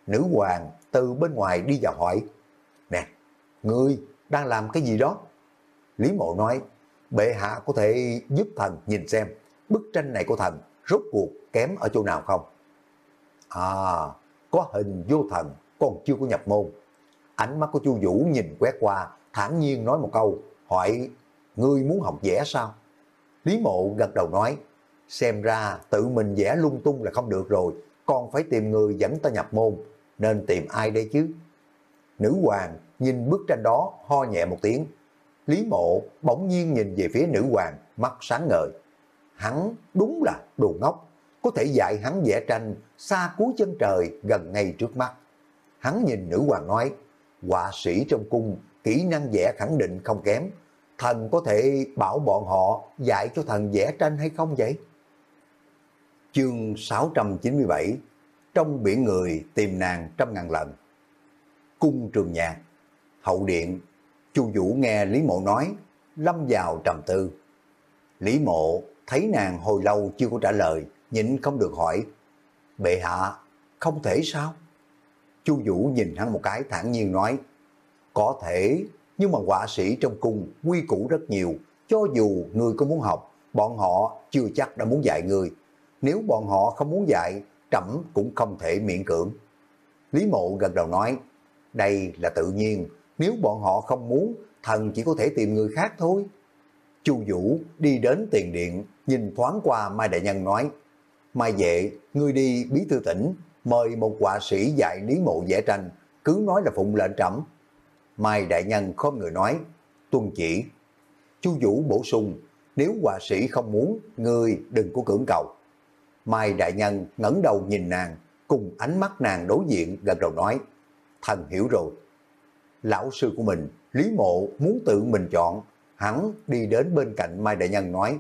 Nữ hoàng từ bên ngoài đi vào hỏi, Nè, ngươi đang làm cái gì đó? Lý mộ nói, bệ hạ có thể giúp thần nhìn xem bức tranh này của thần rốt cuộc kém ở chỗ nào không? À, có hình vô thần, còn chưa có nhập môn. Ánh mắt của Chu Vũ nhìn quét qua, thản nhiên nói một câu, hỏi, ngươi muốn học vẽ sao? Lý mộ gật đầu nói, xem ra tự mình vẽ lung tung là không được rồi, còn phải tìm người dẫn ta nhập môn, nên tìm ai đây chứ? Nữ hoàng nhìn bức tranh đó ho nhẹ một tiếng. Lý mộ bỗng nhiên nhìn về phía nữ hoàng, mắt sáng ngời. Hắn đúng là đồ ngốc, có thể dạy hắn vẽ tranh xa cuối chân trời gần ngay trước mắt. Hắn nhìn nữ hoàng nói, họa sĩ trong cung, kỹ năng vẽ khẳng định không kém. Thần có thể bảo bọn họ dạy cho thần vẽ tranh hay không vậy? Chương 697 Trong biển người tìm nàng trăm ngàn lần Cung trường nhạc Hậu điện Chu Vũ nghe Lý Mộ nói Lâm vào trầm tư Lý Mộ thấy nàng hồi lâu chưa có trả lời Nhịn không được hỏi Bệ hạ không thể sao Chu Vũ nhìn hắn một cái thản nhiên nói Có thể Nhưng mà họa sĩ trong cung quy củ rất nhiều Cho dù người có muốn học Bọn họ chưa chắc đã muốn dạy người nếu bọn họ không muốn dạy, trẫm cũng không thể miễn cưỡng. Lý mộ gật đầu nói, đây là tự nhiên, nếu bọn họ không muốn, thần chỉ có thể tìm người khác thôi. Chu Vũ đi đến tiền điện, nhìn thoáng qua Mai Đại Nhân nói, Mai Vệ, ngươi đi bí thư tỉnh, mời một họa sĩ dạy Lý mộ vẽ tranh, cứ nói là phụng lệnh trẫm. Mai Đại Nhân không người nói, tuân chỉ. Chu Vũ bổ sung, nếu họa sĩ không muốn, ngươi đừng có cưỡng cầu. Mai Đại Nhân ngẩng đầu nhìn nàng, cùng ánh mắt nàng đối diện gật đầu nói, thần hiểu rồi. Lão sư của mình, Lý Mộ muốn tự mình chọn, hắn đi đến bên cạnh Mai Đại Nhân nói,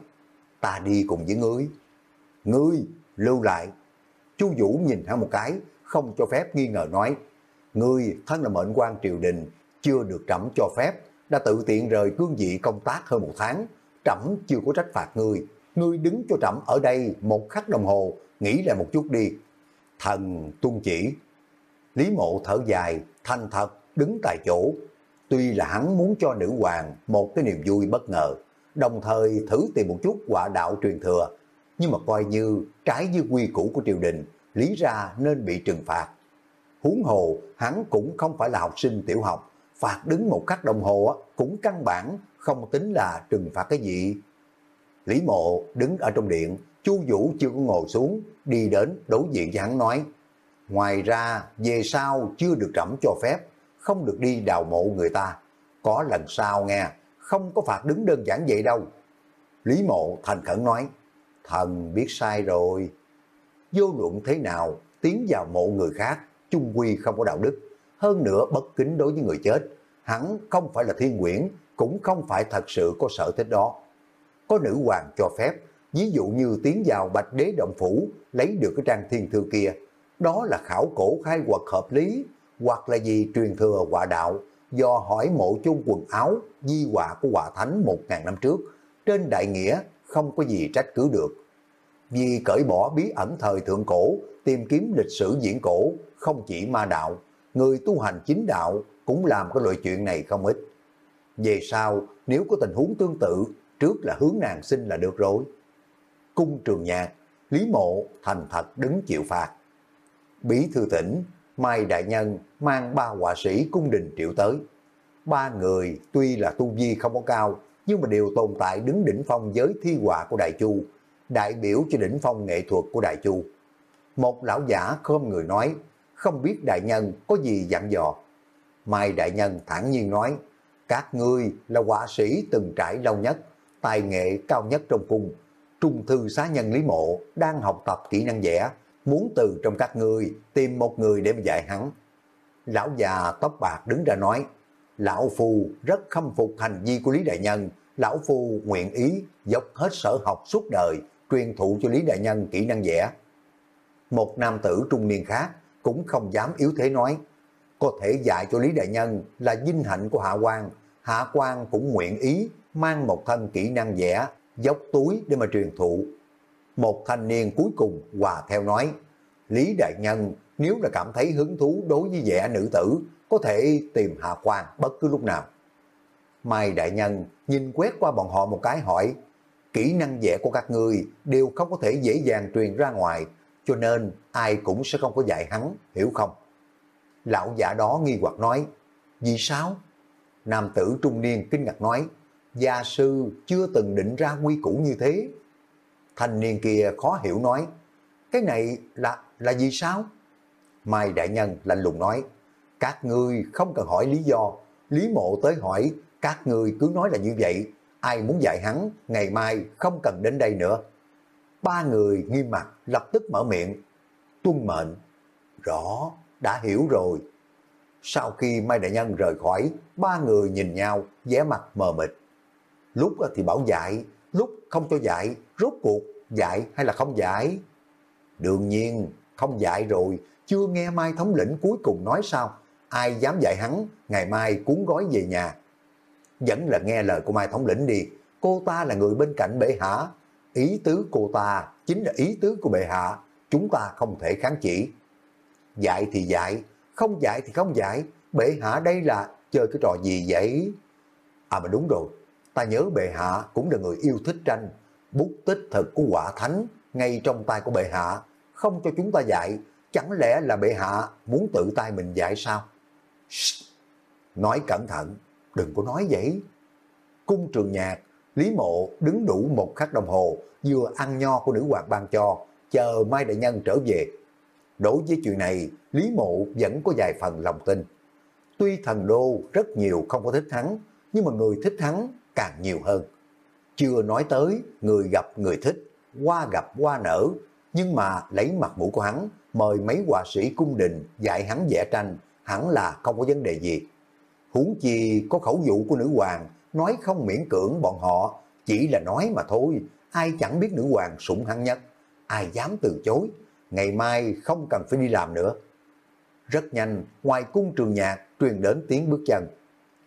ta đi cùng với ngươi. Ngươi, lưu lại. Chu Vũ nhìn hắn một cái, không cho phép nghi ngờ nói, ngươi thân là mệnh quan triều đình, chưa được trẫm cho phép, đã tự tiện rời cương vị công tác hơn một tháng, trẫm chưa có trách phạt ngươi, ngươi đứng cho trẫm ở đây một khắc đồng hồ, nghĩ lại một chút đi. Thần tuân chỉ. Lý mộ thở dài, thanh thật, đứng tại chỗ. Tuy là hắn muốn cho nữ hoàng một cái niềm vui bất ngờ, đồng thời thử tìm một chút quả đạo truyền thừa, nhưng mà coi như trái với quy củ của triều đình, lý ra nên bị trừng phạt. Huống hồ, hắn cũng không phải là học sinh tiểu học, phạt đứng một khắc đồng hồ cũng căn bản không tính là trừng phạt cái gì. Lý Mộ đứng ở trong điện, Chu Vũ chưa có ngồi xuống, đi đến đối diện với hắn nói, ngoài ra về sau chưa được trẫm cho phép, không được đi đào mộ người ta, có lần sau nghe, không có phạt đứng đơn giản vậy đâu. Lý Mộ thành khẩn nói, thần biết sai rồi. Vô luận thế nào, tiến vào mộ người khác, chung quy không có đạo đức, hơn nữa bất kính đối với người chết, hắn không phải là thiên quyển, cũng không phải thật sự có sở thích đó có nữ hoàng cho phép, ví dụ như tiến vào bạch đế động phủ, lấy được cái trang thiên thư kia, đó là khảo cổ khai quật hợp lý, hoặc là gì truyền thừa quả đạo, do hỏi mộ chung quần áo, di họa của quả thánh một ngàn năm trước, trên đại nghĩa không có gì trách cứ được. Vì cởi bỏ bí ẩn thời thượng cổ, tìm kiếm lịch sử diễn cổ, không chỉ ma đạo, người tu hành chính đạo cũng làm cái loại chuyện này không ít. Về sau, nếu có tình huống tương tự, trước là hướng nàng xin là được rồi. Cung trường nhạc, Lý Mộ thành thật đứng chịu phạt. Bí thư tỉnh, Mai Đại Nhân mang ba họa sĩ cung đình triệu tới. Ba người tuy là tu vi không có cao, nhưng mà đều tồn tại đứng đỉnh phong giới thi họa của Đại Chu, đại biểu cho đỉnh phong nghệ thuật của Đại Chu. Một lão giả khom người nói, không biết Đại Nhân có gì dặn dò. Mai Đại Nhân thản nhiên nói, các ngươi là họa sĩ từng trải lâu nhất, tài nghệ cao nhất trong cung. Trung thư xá nhân Lý Mộ đang học tập kỹ năng vẽ, muốn từ trong các ngươi tìm một người để mà dạy hắn. Lão già tóc bạc đứng ra nói, Lão Phu rất khâm phục hành vi của Lý Đại Nhân, Lão Phu nguyện ý dốc hết sở học suốt đời, truyền thụ cho Lý Đại Nhân kỹ năng vẽ. Một nam tử trung niên khác cũng không dám yếu thế nói, có thể dạy cho Lý Đại Nhân là vinh hạnh của Hạ quan Hạ quan cũng nguyện ý mang một thân kỹ năng vẽ, dốc túi để mà truyền thụ. Một thanh niên cuối cùng hòa theo nói, Lý Đại Nhân, nếu là cảm thấy hứng thú đối với vẻ nữ tử, có thể tìm Hạ Quan bất cứ lúc nào. Mai Đại Nhân nhìn quét qua bọn họ một cái hỏi, kỹ năng vẽ của các người đều không có thể dễ dàng truyền ra ngoài, cho nên ai cũng sẽ không có dạy hắn, hiểu không? Lão giả đó nghi hoặc nói, vì sao? Nam tử trung niên kinh ngạc nói, gia sư chưa từng định ra quy củ như thế. Thanh niên kia khó hiểu nói, cái này là là gì sao? Mai Đại Nhân lạnh lùng nói, các ngươi không cần hỏi lý do, Lý Mộ tới hỏi, các ngươi cứ nói là như vậy, ai muốn dạy hắn, ngày mai không cần đến đây nữa. Ba người nghiêm mặt lập tức mở miệng, tuân mệnh, rõ, đã hiểu rồi. Sau khi Mai Đại Nhân rời khỏi, ba người nhìn nhau, vẻ mặt mờ mịt. Lúc thì bảo dạy, lúc không cho dạy, rốt cuộc dạy hay là không dạy? Đương nhiên, không dạy rồi, chưa nghe Mai thống lĩnh cuối cùng nói sao? Ai dám dạy hắn, ngày mai cuốn gói về nhà. Vẫn là nghe lời của Mai thống lĩnh đi, cô ta là người bên cạnh bệ hạ. Ý tứ cô ta chính là ý tứ của bệ hạ, chúng ta không thể kháng chỉ. Dạy thì dạy, không dạy thì không dạy, bệ hạ đây là chơi cái trò gì vậy? À mà đúng rồi, ta nhớ bệ hạ cũng là người yêu thích tranh, bút tích thực của quả thánh ngay trong tay của bệ hạ, không cho chúng ta dạy, chẳng lẽ là bệ hạ muốn tự tay mình dạy sao? Shh. Nói cẩn thận, đừng có nói vậy. Cung trường nhạc, Lý Mộ đứng đủ một khắc đồng hồ, vừa ăn nho của nữ hoàng ban cho, chờ Mai Đại Nhân trở về. Đối với chuyện này, Lý Mộ vẫn có vài phần lòng tin. Tuy thần đô rất nhiều không có thích hắn, nhưng mà người thích hắn càng nhiều hơn. Chưa nói tới người gặp người thích, qua gặp qua nở, nhưng mà lấy mặt mũi của hắn, mời mấy họa sĩ cung đình dạy hắn vẽ tranh, hẳn là không có vấn đề gì. Huống chi có khẩu dụ của nữ hoàng, nói không miễn cưỡng bọn họ, chỉ là nói mà thôi, ai chẳng biết nữ hoàng sủng hắn nhất, ai dám từ chối, ngày mai không cần phải đi làm nữa. Rất nhanh, ngoài cung trường nhạc truyền đến tiếng bước chân.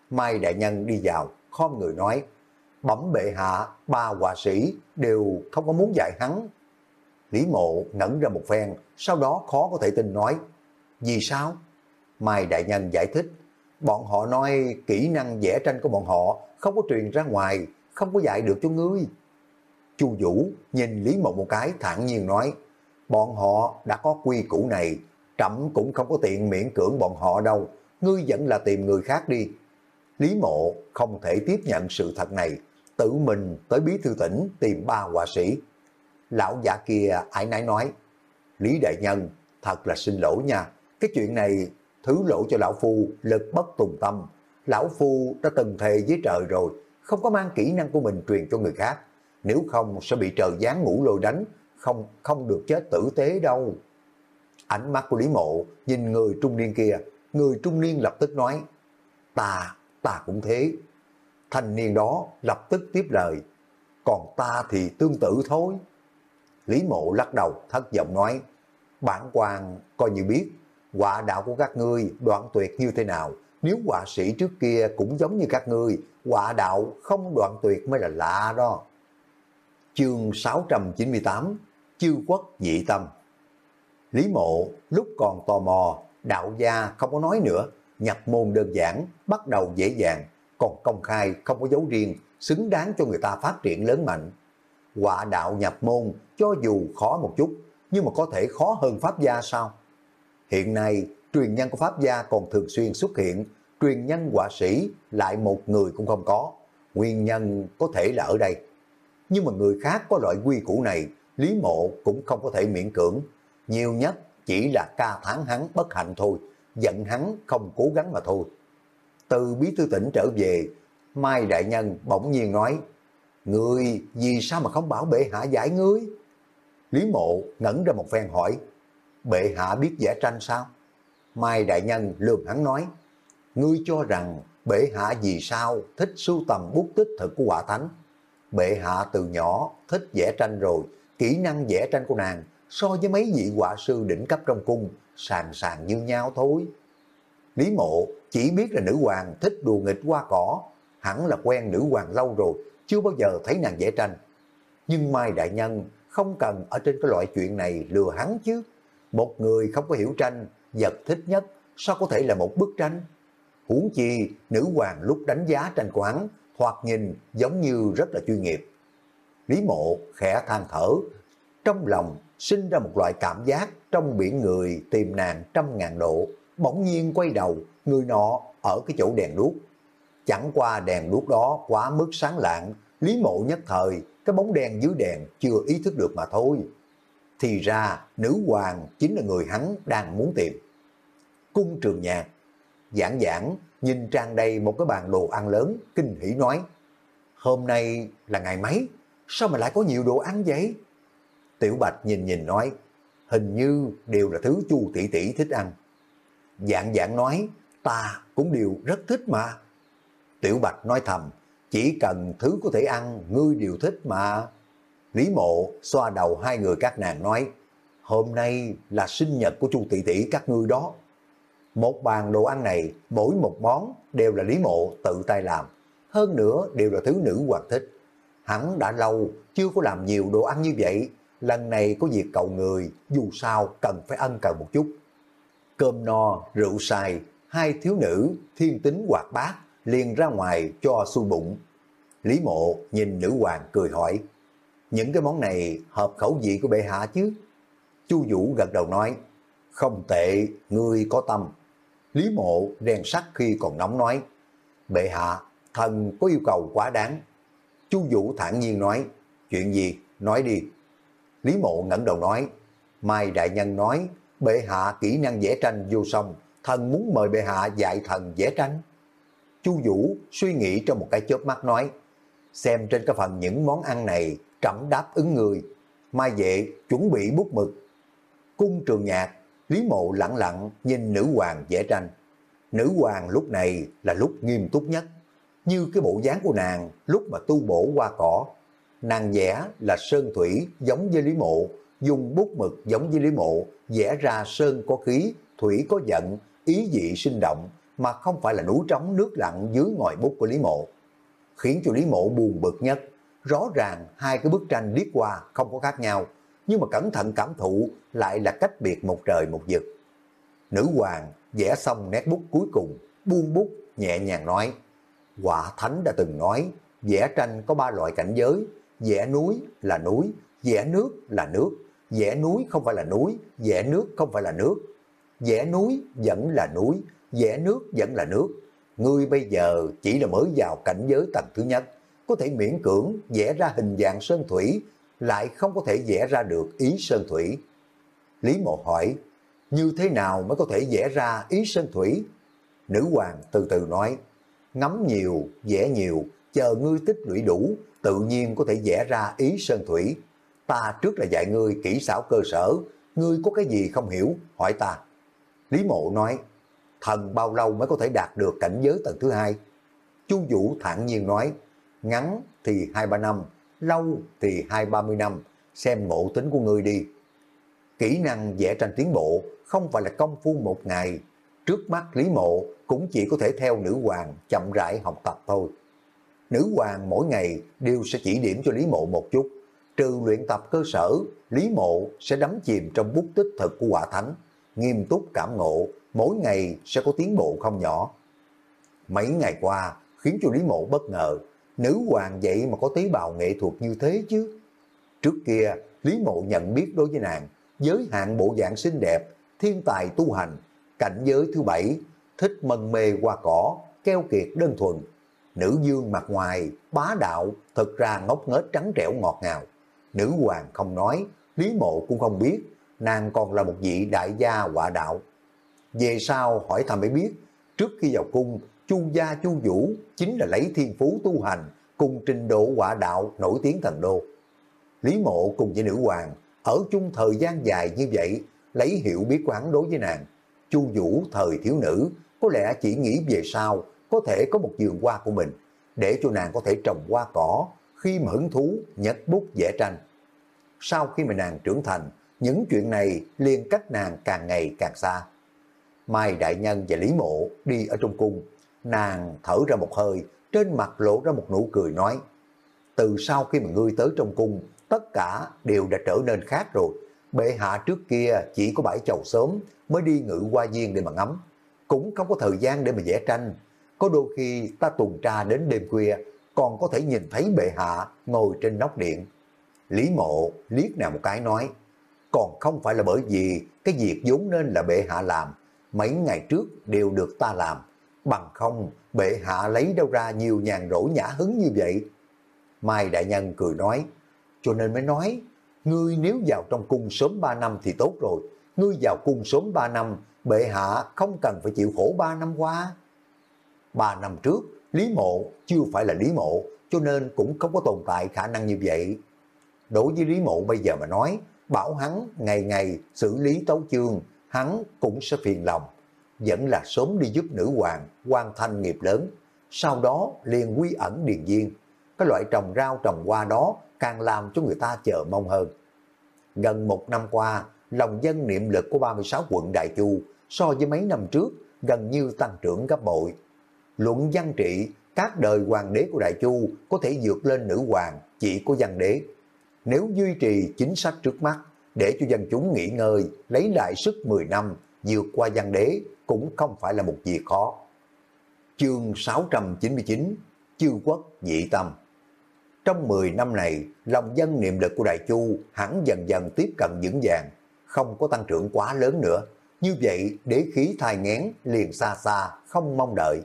Mai đại nhân đi vào, khom người nói, bẩm bệ hạ, ba họa sĩ đều không có muốn dạy hắn. Lý mộ ngẩn ra một phen, sau đó khó có thể tin nói, vì sao? Mai đại nhân giải thích, bọn họ nói kỹ năng vẽ tranh của bọn họ không có truyền ra ngoài, không có dạy được cho ngươi. Chu Vũ nhìn Lý Mộ một cái thản nhiên nói, bọn họ đã có quy củ này, trẫm cũng không có tiện miễn cưỡng bọn họ đâu, ngươi vẫn là tìm người khác đi. Lý Mộ không thể tiếp nhận sự thật này, tự mình tới bí thư tỉnh tìm ba họa sĩ. Lão giả kia ái nái nói, Lý Đại Nhân, thật là xin lỗi nha, cái chuyện này thứ lỗi cho Lão Phu lực bất tùng tâm. Lão Phu đã từng thề với trời rồi, không có mang kỹ năng của mình truyền cho người khác, nếu không sẽ bị trời giáng ngủ lôi đánh, không không được chết tử tế đâu. Ánh mắt của Lý Mộ nhìn người trung niên kia, người trung niên lập tức nói, ta, ta cũng thế. Thanh niên đó lập tức tiếp lời, còn ta thì tương tự thôi. Lý Mộ lắc đầu thất vọng nói, bản quan coi như biết, quả đạo của các ngươi đoạn tuyệt như thế nào, nếu họa sĩ trước kia cũng giống như các ngươi, họa đạo không đoạn tuyệt mới là lạ đó. Chương 698 Chư quốc dị tâm Lý mộ lúc còn tò mò, đạo gia không có nói nữa, nhập môn đơn giản, bắt đầu dễ dàng, còn công khai không có dấu riêng, xứng đáng cho người ta phát triển lớn mạnh. quả đạo nhập môn cho dù khó một chút, nhưng mà có thể khó hơn Pháp gia sao? Hiện nay, truyền nhân của Pháp gia còn thường xuyên xuất hiện, truyền nhân họa sĩ lại một người cũng không có. Nguyên nhân có thể là ở đây. Nhưng mà người khác có loại quy củ này, Lý Mộ cũng không có thể miễn cưỡng. Nhiều nhất chỉ là ca tháng hắn bất hạnh thôi, giận hắn không cố gắng mà thôi. Từ bí thư tỉnh trở về, Mai Đại Nhân bỗng nhiên nói, Ngươi vì sao mà không bảo bệ hạ giải ngươi? Lý Mộ ngẩn ra một phen hỏi, bệ hạ biết vẽ tranh sao? Mai Đại Nhân lườm hắn nói, ngươi cho rằng bệ hạ vì sao thích sưu tầm bút tích thực của quả thánh? Bệ hạ từ nhỏ thích vẽ tranh rồi, kỹ năng vẽ tranh của nàng so với mấy vị họa sư đỉnh cấp trong cung, sàn sàn như nhau thôi. Lý mộ chỉ biết là nữ hoàng thích đùa nghịch qua cỏ, hẳn là quen nữ hoàng lâu rồi, chưa bao giờ thấy nàng vẽ tranh. Nhưng Mai Đại Nhân không cần ở trên cái loại chuyện này lừa hắn chứ. Một người không có hiểu tranh, vật thích nhất, sao có thể là một bức tranh? Huống chi, nữ hoàng lúc đánh giá tranh của hắn, hoặc nhìn giống như rất là chuyên nghiệp. Lý mộ khẽ than thở, trong lòng sinh ra một loại cảm giác trong biển người tìm nàng trăm ngàn độ, bỗng nhiên quay đầu, người nọ ở cái chỗ đèn đuốc. Chẳng qua đèn đuốc đó quá mức sáng lạng, Lý mộ nhất thời, cái bóng đen dưới đèn chưa ý thức được mà thôi. Thì ra, nữ hoàng chính là người hắn đang muốn tìm. Cung trường nhạc, giảng giảng, nhìn trang đầy một cái bàn đồ ăn lớn, kinh hỉ nói, hôm nay là ngày mấy, sao mà lại có nhiều đồ ăn vậy? Tiểu Bạch nhìn nhìn nói, hình như đều là thứ chu tỷ tỷ thích ăn. Dạng dạng nói, ta cũng đều rất thích mà. Tiểu Bạch nói thầm, chỉ cần thứ có thể ăn, ngươi đều thích mà. Lý mộ xoa đầu hai người các nàng nói, hôm nay là sinh nhật của chu tỷ tỷ các ngươi đó. Một bàn đồ ăn này, mỗi một món đều là Lý mộ tự tay làm. Hơn nữa đều là thứ nữ hoàng thích. Hắn đã lâu chưa có làm nhiều đồ ăn như vậy, lần này có việc cầu người, dù sao cần phải ân cần một chút. Cơm no, rượu say, hai thiếu nữ, thiên tính hoạt bát, liền ra ngoài cho xu bụng. Lý mộ nhìn nữ hoàng cười hỏi, những cái món này hợp khẩu vị của bệ hạ chứ? Chu Vũ gật đầu nói, không tệ, ngươi có tâm. Lý mộ đèn sắc khi còn nóng nói, bệ hạ, thần có yêu cầu quá đáng. Chu Vũ thản nhiên nói, chuyện gì, nói đi. Lý mộ ngẩng đầu nói, Mai Đại Nhân nói, bệ hạ kỹ năng vẽ tranh vô song, thần muốn mời bệ hạ dạy thần vẽ tranh. Chu Vũ suy nghĩ trong một cái chớp mắt nói, xem trên cái phần những món ăn này trẫm đáp ứng người, mai vệ chuẩn bị bút mực. Cung trường nhạc, Lý Mộ lặng lặng nhìn nữ hoàng vẽ tranh. Nữ hoàng lúc này là lúc nghiêm túc nhất, như cái bộ dáng của nàng lúc mà tu bổ qua cỏ. Nàng vẽ là sơn thủy giống với Lý Mộ, dùng bút mực giống với Lý Mộ, vẽ ra sơn có khí, thủy có giận, ý dị sinh động, mà không phải là núi trống nước lặng dưới ngòi bút của Lý Mộ. Khiến cho Lý Mộ buồn bực nhất, rõ ràng hai cái bức tranh liếc qua không có khác nhau, nhưng mà cẩn thận cảm thụ lại là cách biệt một trời một vực. Nữ hoàng vẽ xong nét bút cuối cùng, buông bút, nhẹ nhàng nói, Quả Thánh đã từng nói, vẽ tranh có ba loại cảnh giới, vẽ núi là núi, vẽ nước là nước, dẻ núi không phải là núi, dẻ nước không phải là nước. dẻ núi vẫn là núi, dẻ nước vẫn là nước. Ngươi bây giờ chỉ là mới vào cảnh giới tầng thứ nhất, có thể miễn cưỡng vẽ ra hình dạng sơn thủy, lại không có thể vẽ ra được ý sơn thủy. Lý Mộ hỏi, như thế nào mới có thể vẽ ra ý sơn thủy? Nữ hoàng từ từ nói, ngắm nhiều, vẽ nhiều, chờ ngươi tích lũy đủ, tự nhiên có thể vẽ ra ý sơn thủy. Ta trước là dạy ngươi kỹ xảo cơ sở, ngươi có cái gì không hiểu, hỏi ta. Lý Mộ nói, thần bao lâu mới có thể đạt được cảnh giới tầng thứ hai? Chu Vũ thản nhiên nói, ngắn thì hai ba năm, lâu thì hai ba mươi năm, xem ngộ tính của ngươi đi. Kỹ năng vẽ tranh tiến bộ không phải là công phu một ngày, trước mắt Lý Mộ cũng chỉ có thể theo nữ hoàng chậm rãi học tập thôi. Nữ hoàng mỗi ngày đều sẽ chỉ điểm cho Lý Mộ một chút, trừ luyện tập cơ sở, Lý Mộ sẽ đắm chìm trong bút tích thực của quả thánh, nghiêm túc cảm ngộ, mỗi ngày sẽ có tiến bộ không nhỏ. Mấy ngày qua khiến cho Lý Mộ bất ngờ, nữ hoàng vậy mà có tế bào nghệ thuật như thế chứ. Trước kia, Lý Mộ nhận biết đối với nàng, giới hạn bộ dạng xinh đẹp, thiên tài tu hành, cảnh giới thứ bảy, thích mân mê qua cỏ, keo kiệt đơn thuần. Nữ dương mặt ngoài, bá đạo, thật ra ngốc nghếch trắng trẻo ngọt ngào. Nữ hoàng không nói, Lý Mộ cũng không biết, nàng còn là một vị đại gia họa đạo. Về sau hỏi thầm mới biết, trước khi vào cung, Chu gia Chu Vũ chính là lấy thiên phú tu hành cùng trình độ họa đạo nổi tiếng thần đô. Lý Mộ cùng với nữ hoàng ở chung thời gian dài như vậy, lấy hiểu biết quán đối với nàng. Chu Vũ thời thiếu nữ có lẽ chỉ nghĩ về sau có thể có một vườn hoa của mình để cho nàng có thể trồng hoa cỏ khi mà hứng thú nhấc bút vẽ tranh. Sau khi mà nàng trưởng thành, những chuyện này liên cách nàng càng ngày càng xa. Mai Đại Nhân và Lý Mộ đi ở trong cung, nàng thở ra một hơi, trên mặt lộ ra một nụ cười nói, từ sau khi mà ngươi tới trong cung, tất cả đều đã trở nên khác rồi. bệ hạ trước kia chỉ có bãi chầu sớm mới đi ngự qua viên để mà ngắm, cũng không có thời gian để mà vẽ tranh. Có đôi khi ta tuần tra đến đêm khuya, còn có thể nhìn thấy bệ hạ ngồi trên nóc điện. Lý mộ liếc nào một cái nói, còn không phải là bởi vì cái việc vốn nên là bệ hạ làm, mấy ngày trước đều được ta làm, bằng không bệ hạ lấy đâu ra nhiều nhàn rỗi nhã hứng như vậy. Mai Đại Nhân cười nói, cho nên mới nói, ngươi nếu vào trong cung sớm 3 năm thì tốt rồi, ngươi vào cung sớm 3 năm, bệ hạ không cần phải chịu khổ 3 năm qua. 3 năm trước, Lý Mộ chưa phải là Lý Mộ, cho nên cũng không có tồn tại khả năng như vậy. Đối với Lý Mộ bây giờ mà nói, bảo hắn ngày ngày xử lý tấu chương, hắn cũng sẽ phiền lòng. Vẫn là sớm đi giúp nữ hoàng quan thanh nghiệp lớn, sau đó liền quy ẩn điền viên. Cái loại trồng rau trồng hoa đó càng làm cho người ta chờ mong hơn. Gần một năm qua, lòng dân niệm lực của 36 quận Đại Chu so với mấy năm trước gần như tăng trưởng gấp bội. Luận văn trị, các đời hoàng đế của Đại Chu có thể vượt lên nữ hoàng chỉ có văn đế. Nếu duy trì chính sách trước mắt, để cho dân chúng nghỉ ngơi, lấy lại sức 10 năm, vượt qua văn đế cũng không phải là một việc khó. Chương 699 Chư quốc dị tâm Trong 10 năm này, lòng dân niệm lực của Đại Chu hẳn dần dần tiếp cận vững vàng, không có tăng trưởng quá lớn nữa. Như vậy, đế khí thai ngén liền xa xa, không mong đợi.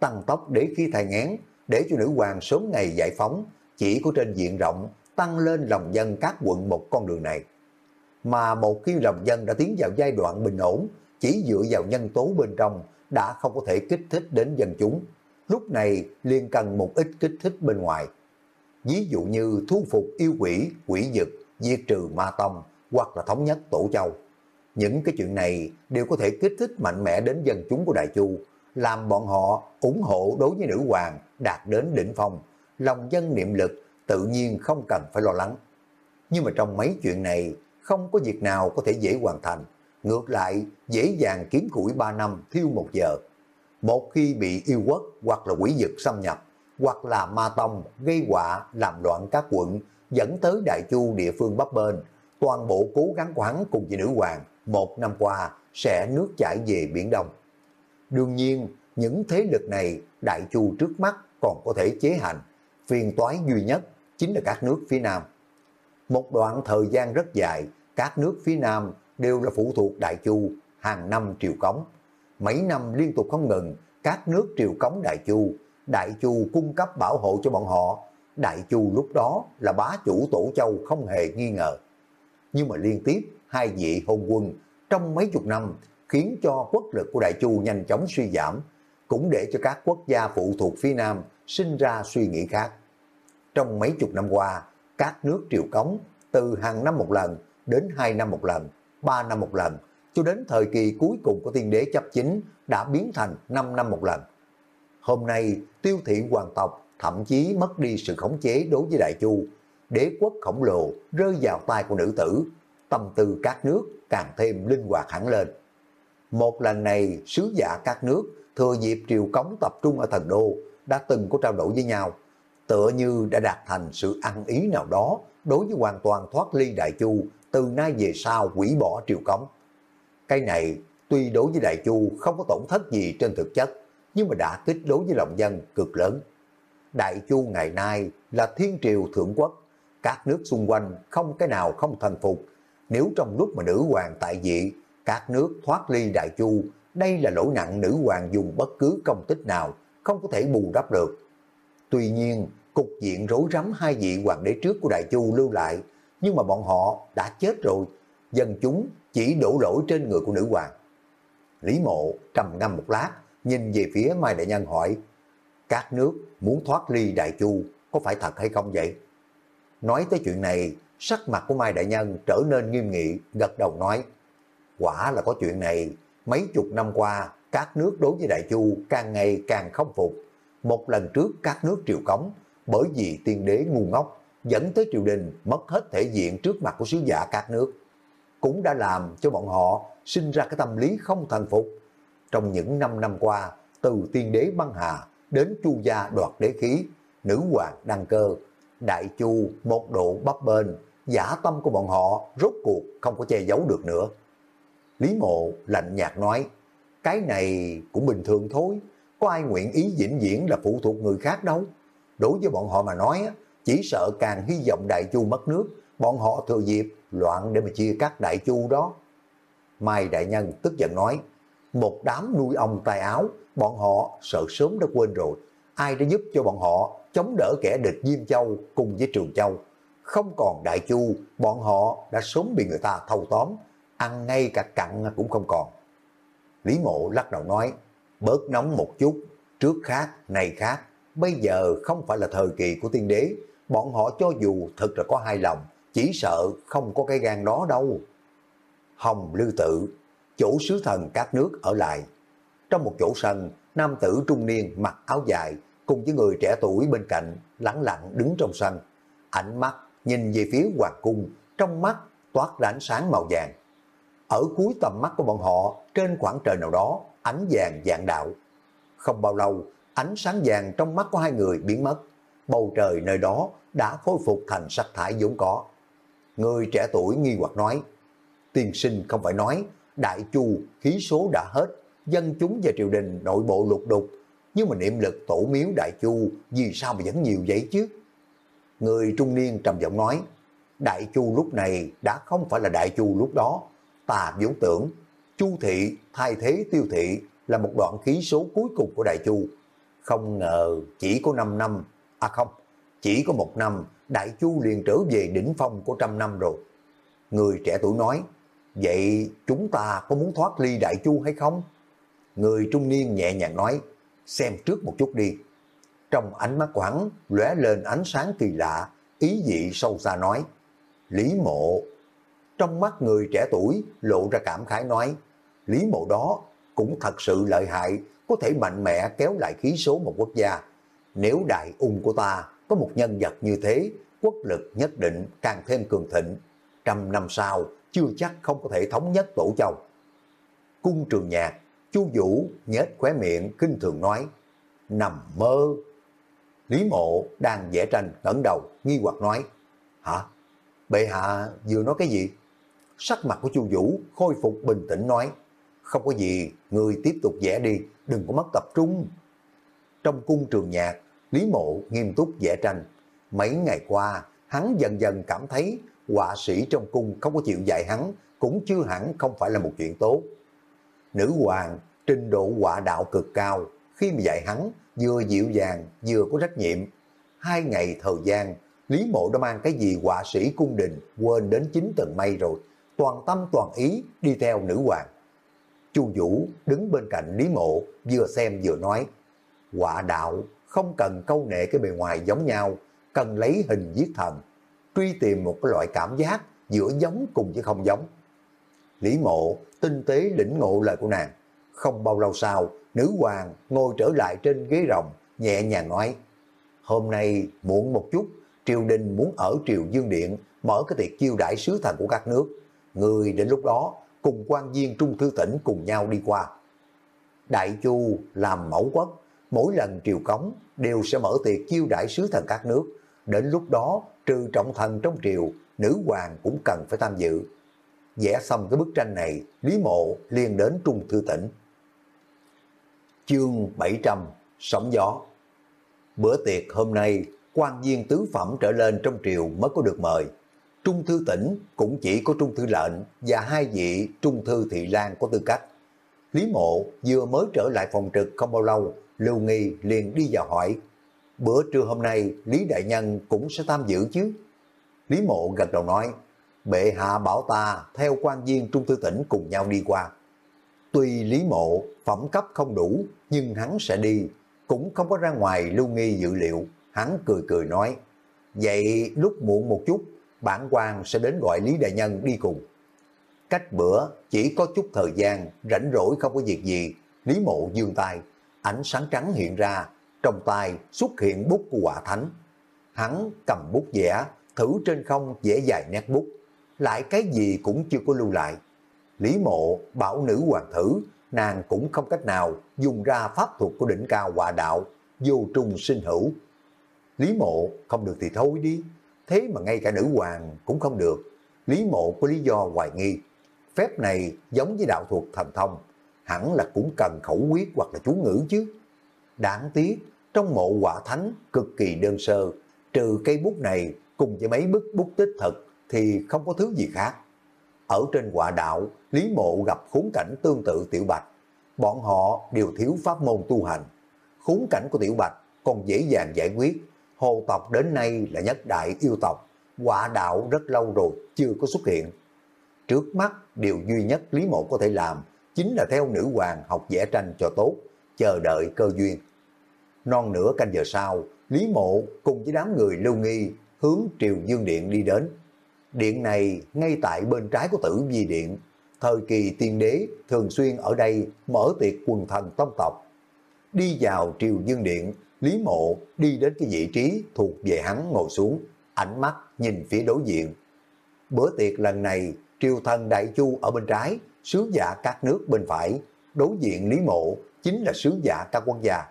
Tăng tốc để khi thai ngén, để cho nữ hoàng sớm ngày giải phóng, chỉ có trên diện rộng tăng lên lòng dân các quận một con đường này. Mà một khi lòng dân đã tiến vào giai đoạn bình ổn, chỉ dựa vào nhân tố bên trong đã không có thể kích thích đến dân chúng. Lúc này liền cần một ít kích thích bên ngoài. Ví dụ như thu phục yêu quỷ, quỷ dực, diệt trừ ma tông hoặc là thống nhất tổ châu. Những cái chuyện này đều có thể kích thích mạnh mẽ đến dân chúng của Đại Chu, làm bọn họ ủng hộ đối với nữ hoàng đạt đến đỉnh phong. Lòng dân niệm lực tự nhiên không cần phải lo lắng. Nhưng mà trong mấy chuyện này, không có việc nào có thể dễ hoàn thành. Ngược lại, dễ dàng kiếm củi 3 năm thiêu một giờ. Một khi bị yêu quốc hoặc là quỷ dực xâm nhập, hoặc là ma tông gây họa làm loạn các quận, dẫn tới đại chu địa phương bắp bên, toàn bộ cố gắng của hắn cùng với nữ hoàng một năm qua sẽ nước chảy về Biển Đông. Đương nhiên, những thế lực này đại chu trước mắt còn có thể chế hành, phiền toái duy nhất chính là các nước phía Nam. Một đoạn thời gian rất dài, các nước phía Nam đều là phụ thuộc Đại Chu, hàng năm triều cống. Mấy năm liên tục không ngừng, các nước triều cống Đại Chu, Đại Chu cung cấp bảo hộ cho bọn họ. Đại Chu lúc đó là bá chủ tổ châu không hề nghi ngờ. Nhưng mà liên tiếp hai vị hôn quân trong mấy chục năm khiến cho quốc lực của Đại Chu nhanh chóng suy giảm, cũng để cho các quốc gia phụ thuộc phía Nam sinh ra suy nghĩ khác. Trong mấy chục năm qua, các nước triều cống từ hàng năm một lần đến hai năm một lần, ba năm một lần, cho đến thời kỳ cuối cùng của tiên đế chấp chính đã biến thành 5 năm một lần. Hôm nay, tiêu thị hoàng tộc thậm chí mất đi sự khống chế đối với Đại Chu, đế quốc khổng lồ rơi vào tay của nữ tử, tâm tư các nước càng thêm linh hoạt hẳn lên. Một lần này, sứ giả các nước thừa dịp triều cống tập trung ở thần đô đã từng có trao đổi với nhau, tựa như đã đạt thành sự ăn ý nào đó đối với hoàn toàn thoát ly Đại Chu từ nay về sau quỷ bỏ triều cống. Cái này tuy đối với Đại Chu không có tổn thất gì trên thực chất, nhưng mà đã kích đối với lòng dân cực lớn. Đại Chu ngày nay là thiên triều thượng quốc, các nước xung quanh không cái nào không thành phục. Nếu trong lúc mà nữ hoàng tại vị, các nước thoát ly Đại Chu, đây là lỗi nặng nữ hoàng dùng bất cứ công tích nào, không có thể bù đắp được. Tuy nhiên, cục diện rối rắm hai vị hoàng đế trước của Đại Chu lưu lại, nhưng mà bọn họ đã chết rồi, dân chúng chỉ đổ lỗi trên người của nữ hoàng. Lý mộ trầm ngâm một lát, nhìn về phía Mai Đại Nhân hỏi, các nước muốn thoát ly Đại Chu có phải thật hay không vậy? Nói tới chuyện này, sắc mặt của Mai Đại Nhân trở nên nghiêm nghị, gật đầu nói, quả là có chuyện này, mấy chục năm qua, các nước đối với Đại Chu càng ngày càng không phục. Một lần trước các nước triều cống, bởi vì tiên đế ngu ngốc, dẫn tới triều đình mất hết thể diện trước mặt của sứ giả các nước, cũng đã làm cho bọn họ sinh ra cái tâm lý không thần phục. Trong những năm năm qua, từ tiên đế băng hà đến chu gia đoạt đế khí, nữ hoàng đăng cơ, đại chu một độ bắp bên, giả tâm của bọn họ rốt cuộc không có che giấu được nữa. Lý mộ lạnh nhạt nói, cái này cũng bình thường thôi, có ai nguyện ý vĩnh viễn là phụ thuộc người khác đâu. Đối với bọn họ mà nói, chỉ sợ càng hy vọng đại chu mất nước, bọn họ thừa dịp loạn để mà chia cắt đại chu đó. Mai Đại Nhân tức giận nói, một đám nuôi ong tay áo, bọn họ sợ sớm đã quên rồi, ai đã giúp cho bọn họ chống đỡ kẻ địch Diêm Châu cùng với Trường Châu. Không còn Đại Chu, bọn họ đã sớm bị người ta thâu tóm, ăn ngay cả cặn cũng không còn. Lý Mộ lắc đầu nói, bớt nóng một chút, trước khác, này khác, bây giờ không phải là thời kỳ của tiên đế, bọn họ cho dù thật là có hai lòng, chỉ sợ không có cái gan đó đâu. Hồng Lư Tự, chỗ sứ thần các nước ở lại. Trong một chỗ sân, nam tử trung niên mặc áo dài, cùng với người trẻ tuổi bên cạnh, lắng lặng đứng trong sân. Ánh mắt nhìn về phía hoàng cung, trong mắt toát ra ánh sáng màu vàng. Ở cuối tầm mắt của bọn họ, trên khoảng trời nào đó, ánh vàng dạng đạo. Không bao lâu, ánh sáng vàng trong mắt của hai người biến mất. Bầu trời nơi đó đã khôi phục thành sắc thải vốn có. Người trẻ tuổi nghi hoặc nói, tiên sinh không phải nói, đại chu khí số đã hết, dân chúng và triều đình nội bộ lục đục, nhưng mà niệm lực tổ miếu đại chu vì sao mà vẫn nhiều vậy chứ? Người trung niên trầm giọng nói, đại chu lúc này đã không phải là đại chu lúc đó, ta vốn tưởng chu thị thay thế tiêu thị là một đoạn khí số cuối cùng của đại chu. Không ngờ chỉ có 5 năm, à không, chỉ có một năm đại chu liền trở về đỉnh phong của trăm năm rồi. Người trẻ tuổi nói, vậy chúng ta có muốn thoát ly đại chu hay không? Người trung niên nhẹ nhàng nói, xem trước một chút đi. Trong ánh mắt quảng lóe lên ánh sáng kỳ lạ, ý dị sâu xa nói, Lý mộ. Trong mắt người trẻ tuổi lộ ra cảm khái nói, Lý mộ đó cũng thật sự lợi hại, có thể mạnh mẽ kéo lại khí số một quốc gia. Nếu đại ung của ta có một nhân vật như thế, quốc lực nhất định càng thêm cường thịnh. Trăm năm sau, chưa chắc không có thể thống nhất tổ châu. Cung trường nhạc, chu Vũ nhếch khóe miệng kinh thường nói, nằm mơ. Lý mộ đang vẽ tranh ngẩng đầu, nghi hoặc nói, hả? Bệ hạ vừa nói cái gì? Sắc mặt của chu Vũ khôi phục bình tĩnh nói, không có gì, người tiếp tục vẽ đi, đừng có mất tập trung. Trong cung trường nhạc, Lý Mộ nghiêm túc vẽ tranh. Mấy ngày qua, hắn dần dần cảm thấy họa sĩ trong cung không có chịu dạy hắn, cũng chưa hẳn không phải là một chuyện tốt. Nữ hoàng, trình độ họa đạo cực cao, khi mà dạy hắn, vừa dịu dàng, vừa có trách nhiệm. Hai ngày thời gian, Lý Mộ đã mang cái gì họa sĩ cung đình quên đến chín tầng mây rồi, toàn tâm toàn ý đi theo nữ hoàng. Chu Vũ đứng bên cạnh Lý Mộ, vừa xem vừa nói, quả đạo không cần câu nệ cái bề ngoài giống nhau, cần lấy hình giết thần, truy tìm một cái loại cảm giác giữa giống cùng với không giống. Lý mộ tinh tế lĩnh ngộ lời của nàng. Không bao lâu sau, nữ hoàng ngồi trở lại trên ghế rồng, nhẹ nhàng nói, hôm nay muộn một chút, triều đình muốn ở triều dương điện mở cái tiệc chiêu đãi sứ thần của các nước. Người đến lúc đó cùng quan viên trung thư tỉnh cùng nhau đi qua. Đại Chu làm mẫu quốc, mỗi lần triều cống đều sẽ mở tiệc chiêu đãi sứ thần các nước. Đến lúc đó, trừ trọng thần trong triều, nữ hoàng cũng cần phải tham dự. Vẽ xong cái bức tranh này, Lý Mộ liền đến Trung Thư Tỉnh. Chương 700 Sóng gió Bữa tiệc hôm nay, quan viên tứ phẩm trở lên trong triều mới có được mời. Trung Thư Tỉnh cũng chỉ có Trung Thư Lệnh và hai vị Trung Thư Thị Lan có tư cách. Lý Mộ vừa mới trở lại phòng trực không bao lâu, Lưu Nghi liền đi vào hỏi, bữa trưa hôm nay Lý Đại Nhân cũng sẽ tham dự chứ? Lý Mộ gật đầu nói, bệ hạ bảo ta theo quan viên trung thư tỉnh cùng nhau đi qua. Tuy Lý Mộ phẩm cấp không đủ, nhưng hắn sẽ đi, cũng không có ra ngoài lưu nghi dự liệu. Hắn cười cười nói, vậy lúc muộn một chút, bản quan sẽ đến gọi Lý Đại Nhân đi cùng. Cách bữa chỉ có chút thời gian, rảnh rỗi không có việc gì, Lý Mộ dương tay, ánh sáng trắng hiện ra, trong tay xuất hiện bút của quả thánh. Hắn cầm bút vẽ, thử trên không vẽ dài nét bút, lại cái gì cũng chưa có lưu lại. Lý mộ bảo nữ hoàng thử, nàng cũng không cách nào dùng ra pháp thuật của đỉnh cao hòa đạo, vô trung sinh hữu. Lý mộ không được thì thôi đi, thế mà ngay cả nữ hoàng cũng không được. Lý mộ có lý do hoài nghi. Phép này giống với đạo thuật thần thông, hẳn là cũng cần khẩu quyết hoặc là chú ngữ chứ. Đáng tiếc, trong mộ quả thánh cực kỳ đơn sơ, trừ cây bút này cùng với mấy bức bút tích thực thì không có thứ gì khác. Ở trên quả đạo, Lý Mộ gặp khốn cảnh tương tự Tiểu Bạch. Bọn họ đều thiếu pháp môn tu hành. Khốn cảnh của Tiểu Bạch còn dễ dàng giải quyết. Hồ tộc đến nay là nhất đại yêu tộc. Quả đạo rất lâu rồi chưa có xuất hiện. Trước mắt điều duy nhất Lý Mộ có thể làm chính là theo nữ hoàng học vẽ tranh cho tốt, chờ đợi cơ duyên. Non nửa canh giờ sau, Lý Mộ cùng với đám người lưu nghi hướng Triều Dương Điện đi đến. Điện này ngay tại bên trái của tử vi điện, thời kỳ tiên đế thường xuyên ở đây mở tiệc quần thần tông tộc. Đi vào Triều Dương Điện, Lý Mộ đi đến cái vị trí thuộc về hắn ngồi xuống, ánh mắt nhìn phía đối diện. Bữa tiệc lần này, Triều thần Đại Chu ở bên trái, sứ giả các nước bên phải, đối diện Lý Mộ chính là sứ giả các quốc gia.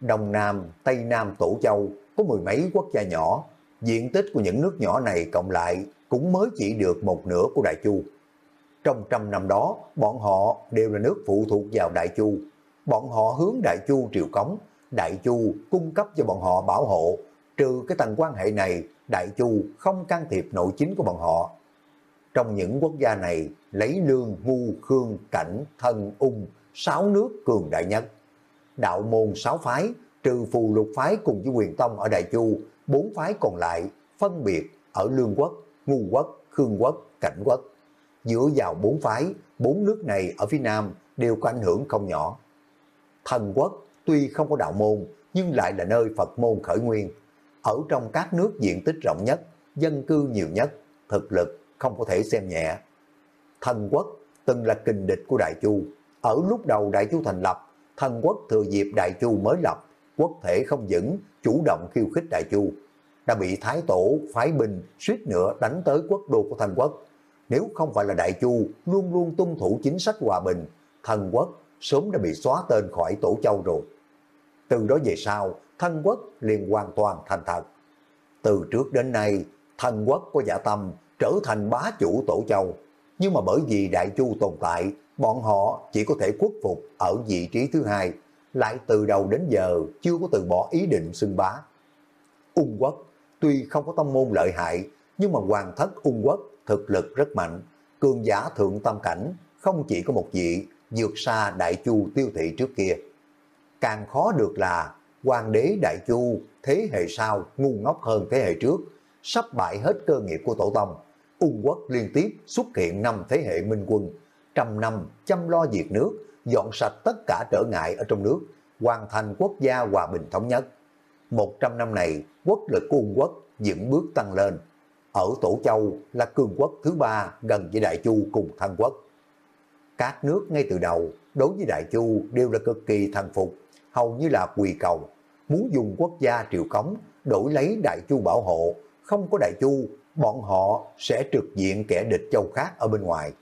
Đông Nam, Tây Nam Tổ Châu có mười mấy quốc gia nhỏ, diện tích của những nước nhỏ này cộng lại cũng mới chỉ được một nửa của Đại Chu. Trong trăm năm đó, bọn họ đều là nước phụ thuộc vào Đại Chu. Bọn họ hướng Đại Chu triều cống, Đại Chu cung cấp cho bọn họ bảo hộ. Trừ cái tầng quan hệ này, Đại Chu không can thiệp nội chính của bọn họ. Trong những quốc gia này, lấy lương, ngu, khương, cảnh, thân, ung, sáu nước cường đại nhất. Đạo môn sáu phái, trừ phù lục phái cùng với quyền tông ở Đại Chu, bốn phái còn lại phân biệt ở Lương Quốc, Ngu Quốc, Khương Quốc, Cảnh Quốc. Dựa vào bốn phái, bốn nước này ở phía Nam đều có ảnh hưởng không nhỏ. Thần Quốc tuy không có đạo môn, nhưng lại là nơi Phật môn khởi nguyên. Ở trong các nước diện tích rộng nhất, dân cư nhiều nhất, thực lực không có thể xem nhẹ. Thần Quốc từng là kình địch của Đại Chu. Ở lúc đầu Đại Chu thành lập, Thần Quốc thừa dịp Đại Chu mới lập, quốc thể không vững, chủ động khiêu khích Đại Chu. Đã bị Thái Tổ phái binh suýt nữa đánh tới quốc đô của Thần Quốc. Nếu không phải là Đại Chu luôn luôn tuân thủ chính sách hòa bình, Thần Quốc sớm đã bị xóa tên khỏi Tổ Châu rồi. Từ đó về sau, thân Quốc liền hoàn toàn thành thật. Từ trước đến nay, Thần Quốc có giả tâm trở thành bá chủ Tổ Châu. Nhưng mà bởi vì Đại Chu tồn tại, bọn họ chỉ có thể khuất phục ở vị trí thứ hai, lại từ đầu đến giờ chưa có từ bỏ ý định xưng bá. Ung quốc tuy không có tâm môn lợi hại, nhưng mà hoàng thất ung quốc thực lực rất mạnh, cường giả thượng tâm cảnh, không chỉ có một vị, vượt xa đại chu tiêu thị trước kia. Càng khó được là hoàng đế đại chu thế hệ sau ngu ngốc hơn thế hệ trước, sắp bại hết cơ nghiệp của tổ tông. Ung quốc liên tiếp xuất hiện năm thế hệ minh quân, trăm năm chăm lo diệt nước, dọn sạch tất cả trở ngại ở trong nước, hoàn thành quốc gia hòa bình thống nhất. Một trăm năm này, quốc lực của Ung quốc dựng bước tăng lên. Ở Tổ Châu là cường quốc thứ ba gần với Đại Chu cùng Thanh quốc. Các nước ngay từ đầu đối với Đại Chu đều là cực kỳ thần phục, hầu như là quỳ cầu, muốn dùng quốc gia triều cống đổi lấy Đại Chu bảo hộ, không có Đại Chu, bọn họ sẽ trực diện kẻ địch châu khác ở bên ngoài.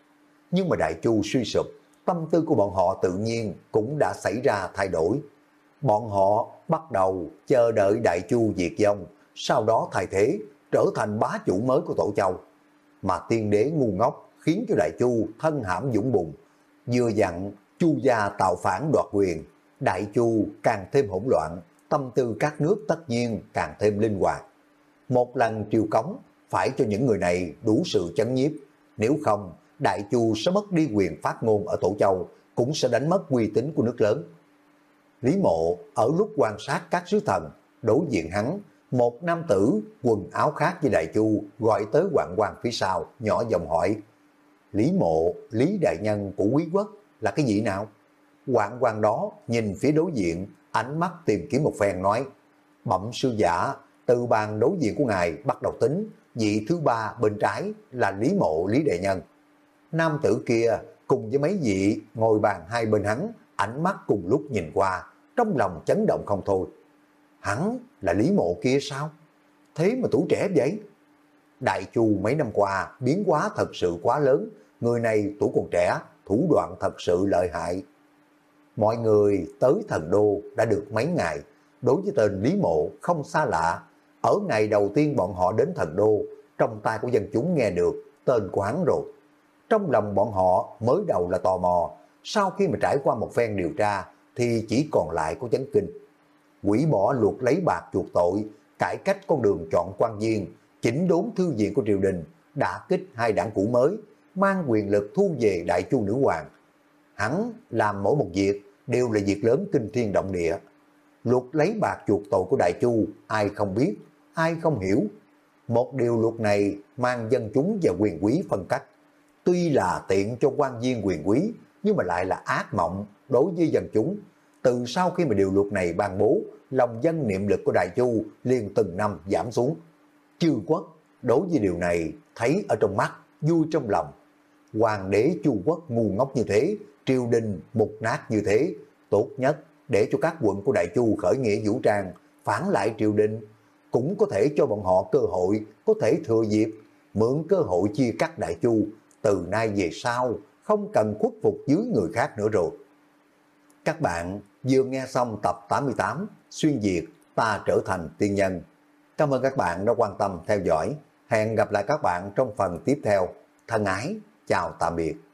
Nhưng mà Đại Chu suy sụp, tâm tư của bọn họ tự nhiên cũng đã xảy ra thay đổi. Bọn họ bắt đầu chờ đợi Đại Chu diệt vong, sau đó thay thế trở thành bá chủ mới của Tổ Châu. Mà tiên đế ngu ngốc khiến cho Đại Chu thân hãm dũng bùng, vừa dặn Chu gia tạo phản đoạt quyền, Đại Chu càng thêm hỗn loạn, tâm tư các nước tất nhiên càng thêm linh hoạt. Một lần triều cống phải cho những người này đủ sự chấn nhiếp, nếu không Đại Chu sẽ mất đi quyền phát ngôn ở Tổ Châu, cũng sẽ đánh mất uy tín của nước lớn. Lý Mộ ở lúc quan sát các sứ thần, đối diện hắn, một nam tử quần áo khác với Đại Chu gọi tới hoàng quan phía sau, nhỏ giọng hỏi, Lý Mộ, Lý Đại Nhân của quý quốc là cái gì nào? Quảng quan đó nhìn phía đối diện, ánh mắt tìm kiếm một phen nói, bẩm sư giả, từ bàn đối diện của ngài bắt đầu tính, vị thứ ba bên trái là Lý Mộ Lý đệ Nhân. Nam tử kia cùng với mấy vị ngồi bàn hai bên hắn, ánh mắt cùng lúc nhìn qua, trong lòng chấn động không thôi. Hắn là Lý Mộ kia sao? Thế mà tuổi trẻ vậy? Đại Chu mấy năm qua biến hóa thật sự quá lớn, người này tuổi còn trẻ, thủ đoạn thật sự lợi hại. Mọi người tới thần đô đã được mấy ngày, đối với tên Lý Mộ không xa lạ, Ở ngày đầu tiên bọn họ đến thần đô, trong tay của dân chúng nghe được tên của hắn rồi. Trong lòng bọn họ mới đầu là tò mò, sau khi mà trải qua một phen điều tra thì chỉ còn lại có chấn kinh. Quỷ bỏ luật lấy bạc chuộc tội, cải cách con đường chọn quan viên, chỉnh đốn thư viện của triều đình, đã kích hai đảng cũ mới, mang quyền lực thu về đại chu nữ hoàng. Hắn làm mỗi một việc đều là việc lớn kinh thiên động địa. Luật lấy bạc chuộc tội của đại chu, ai không biết, ai không hiểu. Một điều luật này mang dân chúng và quyền quý phân cách. Tuy là tiện cho quan viên quyền quý, nhưng mà lại là ác mộng đối với dân chúng. Từ sau khi mà điều luật này ban bố, lòng dân niệm lực của Đại Chu liền từng năm giảm xuống. Chư quốc đối với điều này thấy ở trong mắt, vui trong lòng. Hoàng đế Chu quốc ngu ngốc như thế, triều đình mục nát như thế, tốt nhất để cho các quận của Đại Chu khởi nghĩa vũ trang, phản lại triều đình, cũng có thể cho bọn họ cơ hội, có thể thừa dịp, mượn cơ hội chia cắt Đại Chu, từ nay về sau, không cần khuất phục dưới người khác nữa rồi. Các bạn vừa nghe xong tập 88 Xuyên Việt ta trở thành tiên nhân. Cảm ơn các bạn đã quan tâm theo dõi. Hẹn gặp lại các bạn trong phần tiếp theo. Thân ái, chào tạm biệt.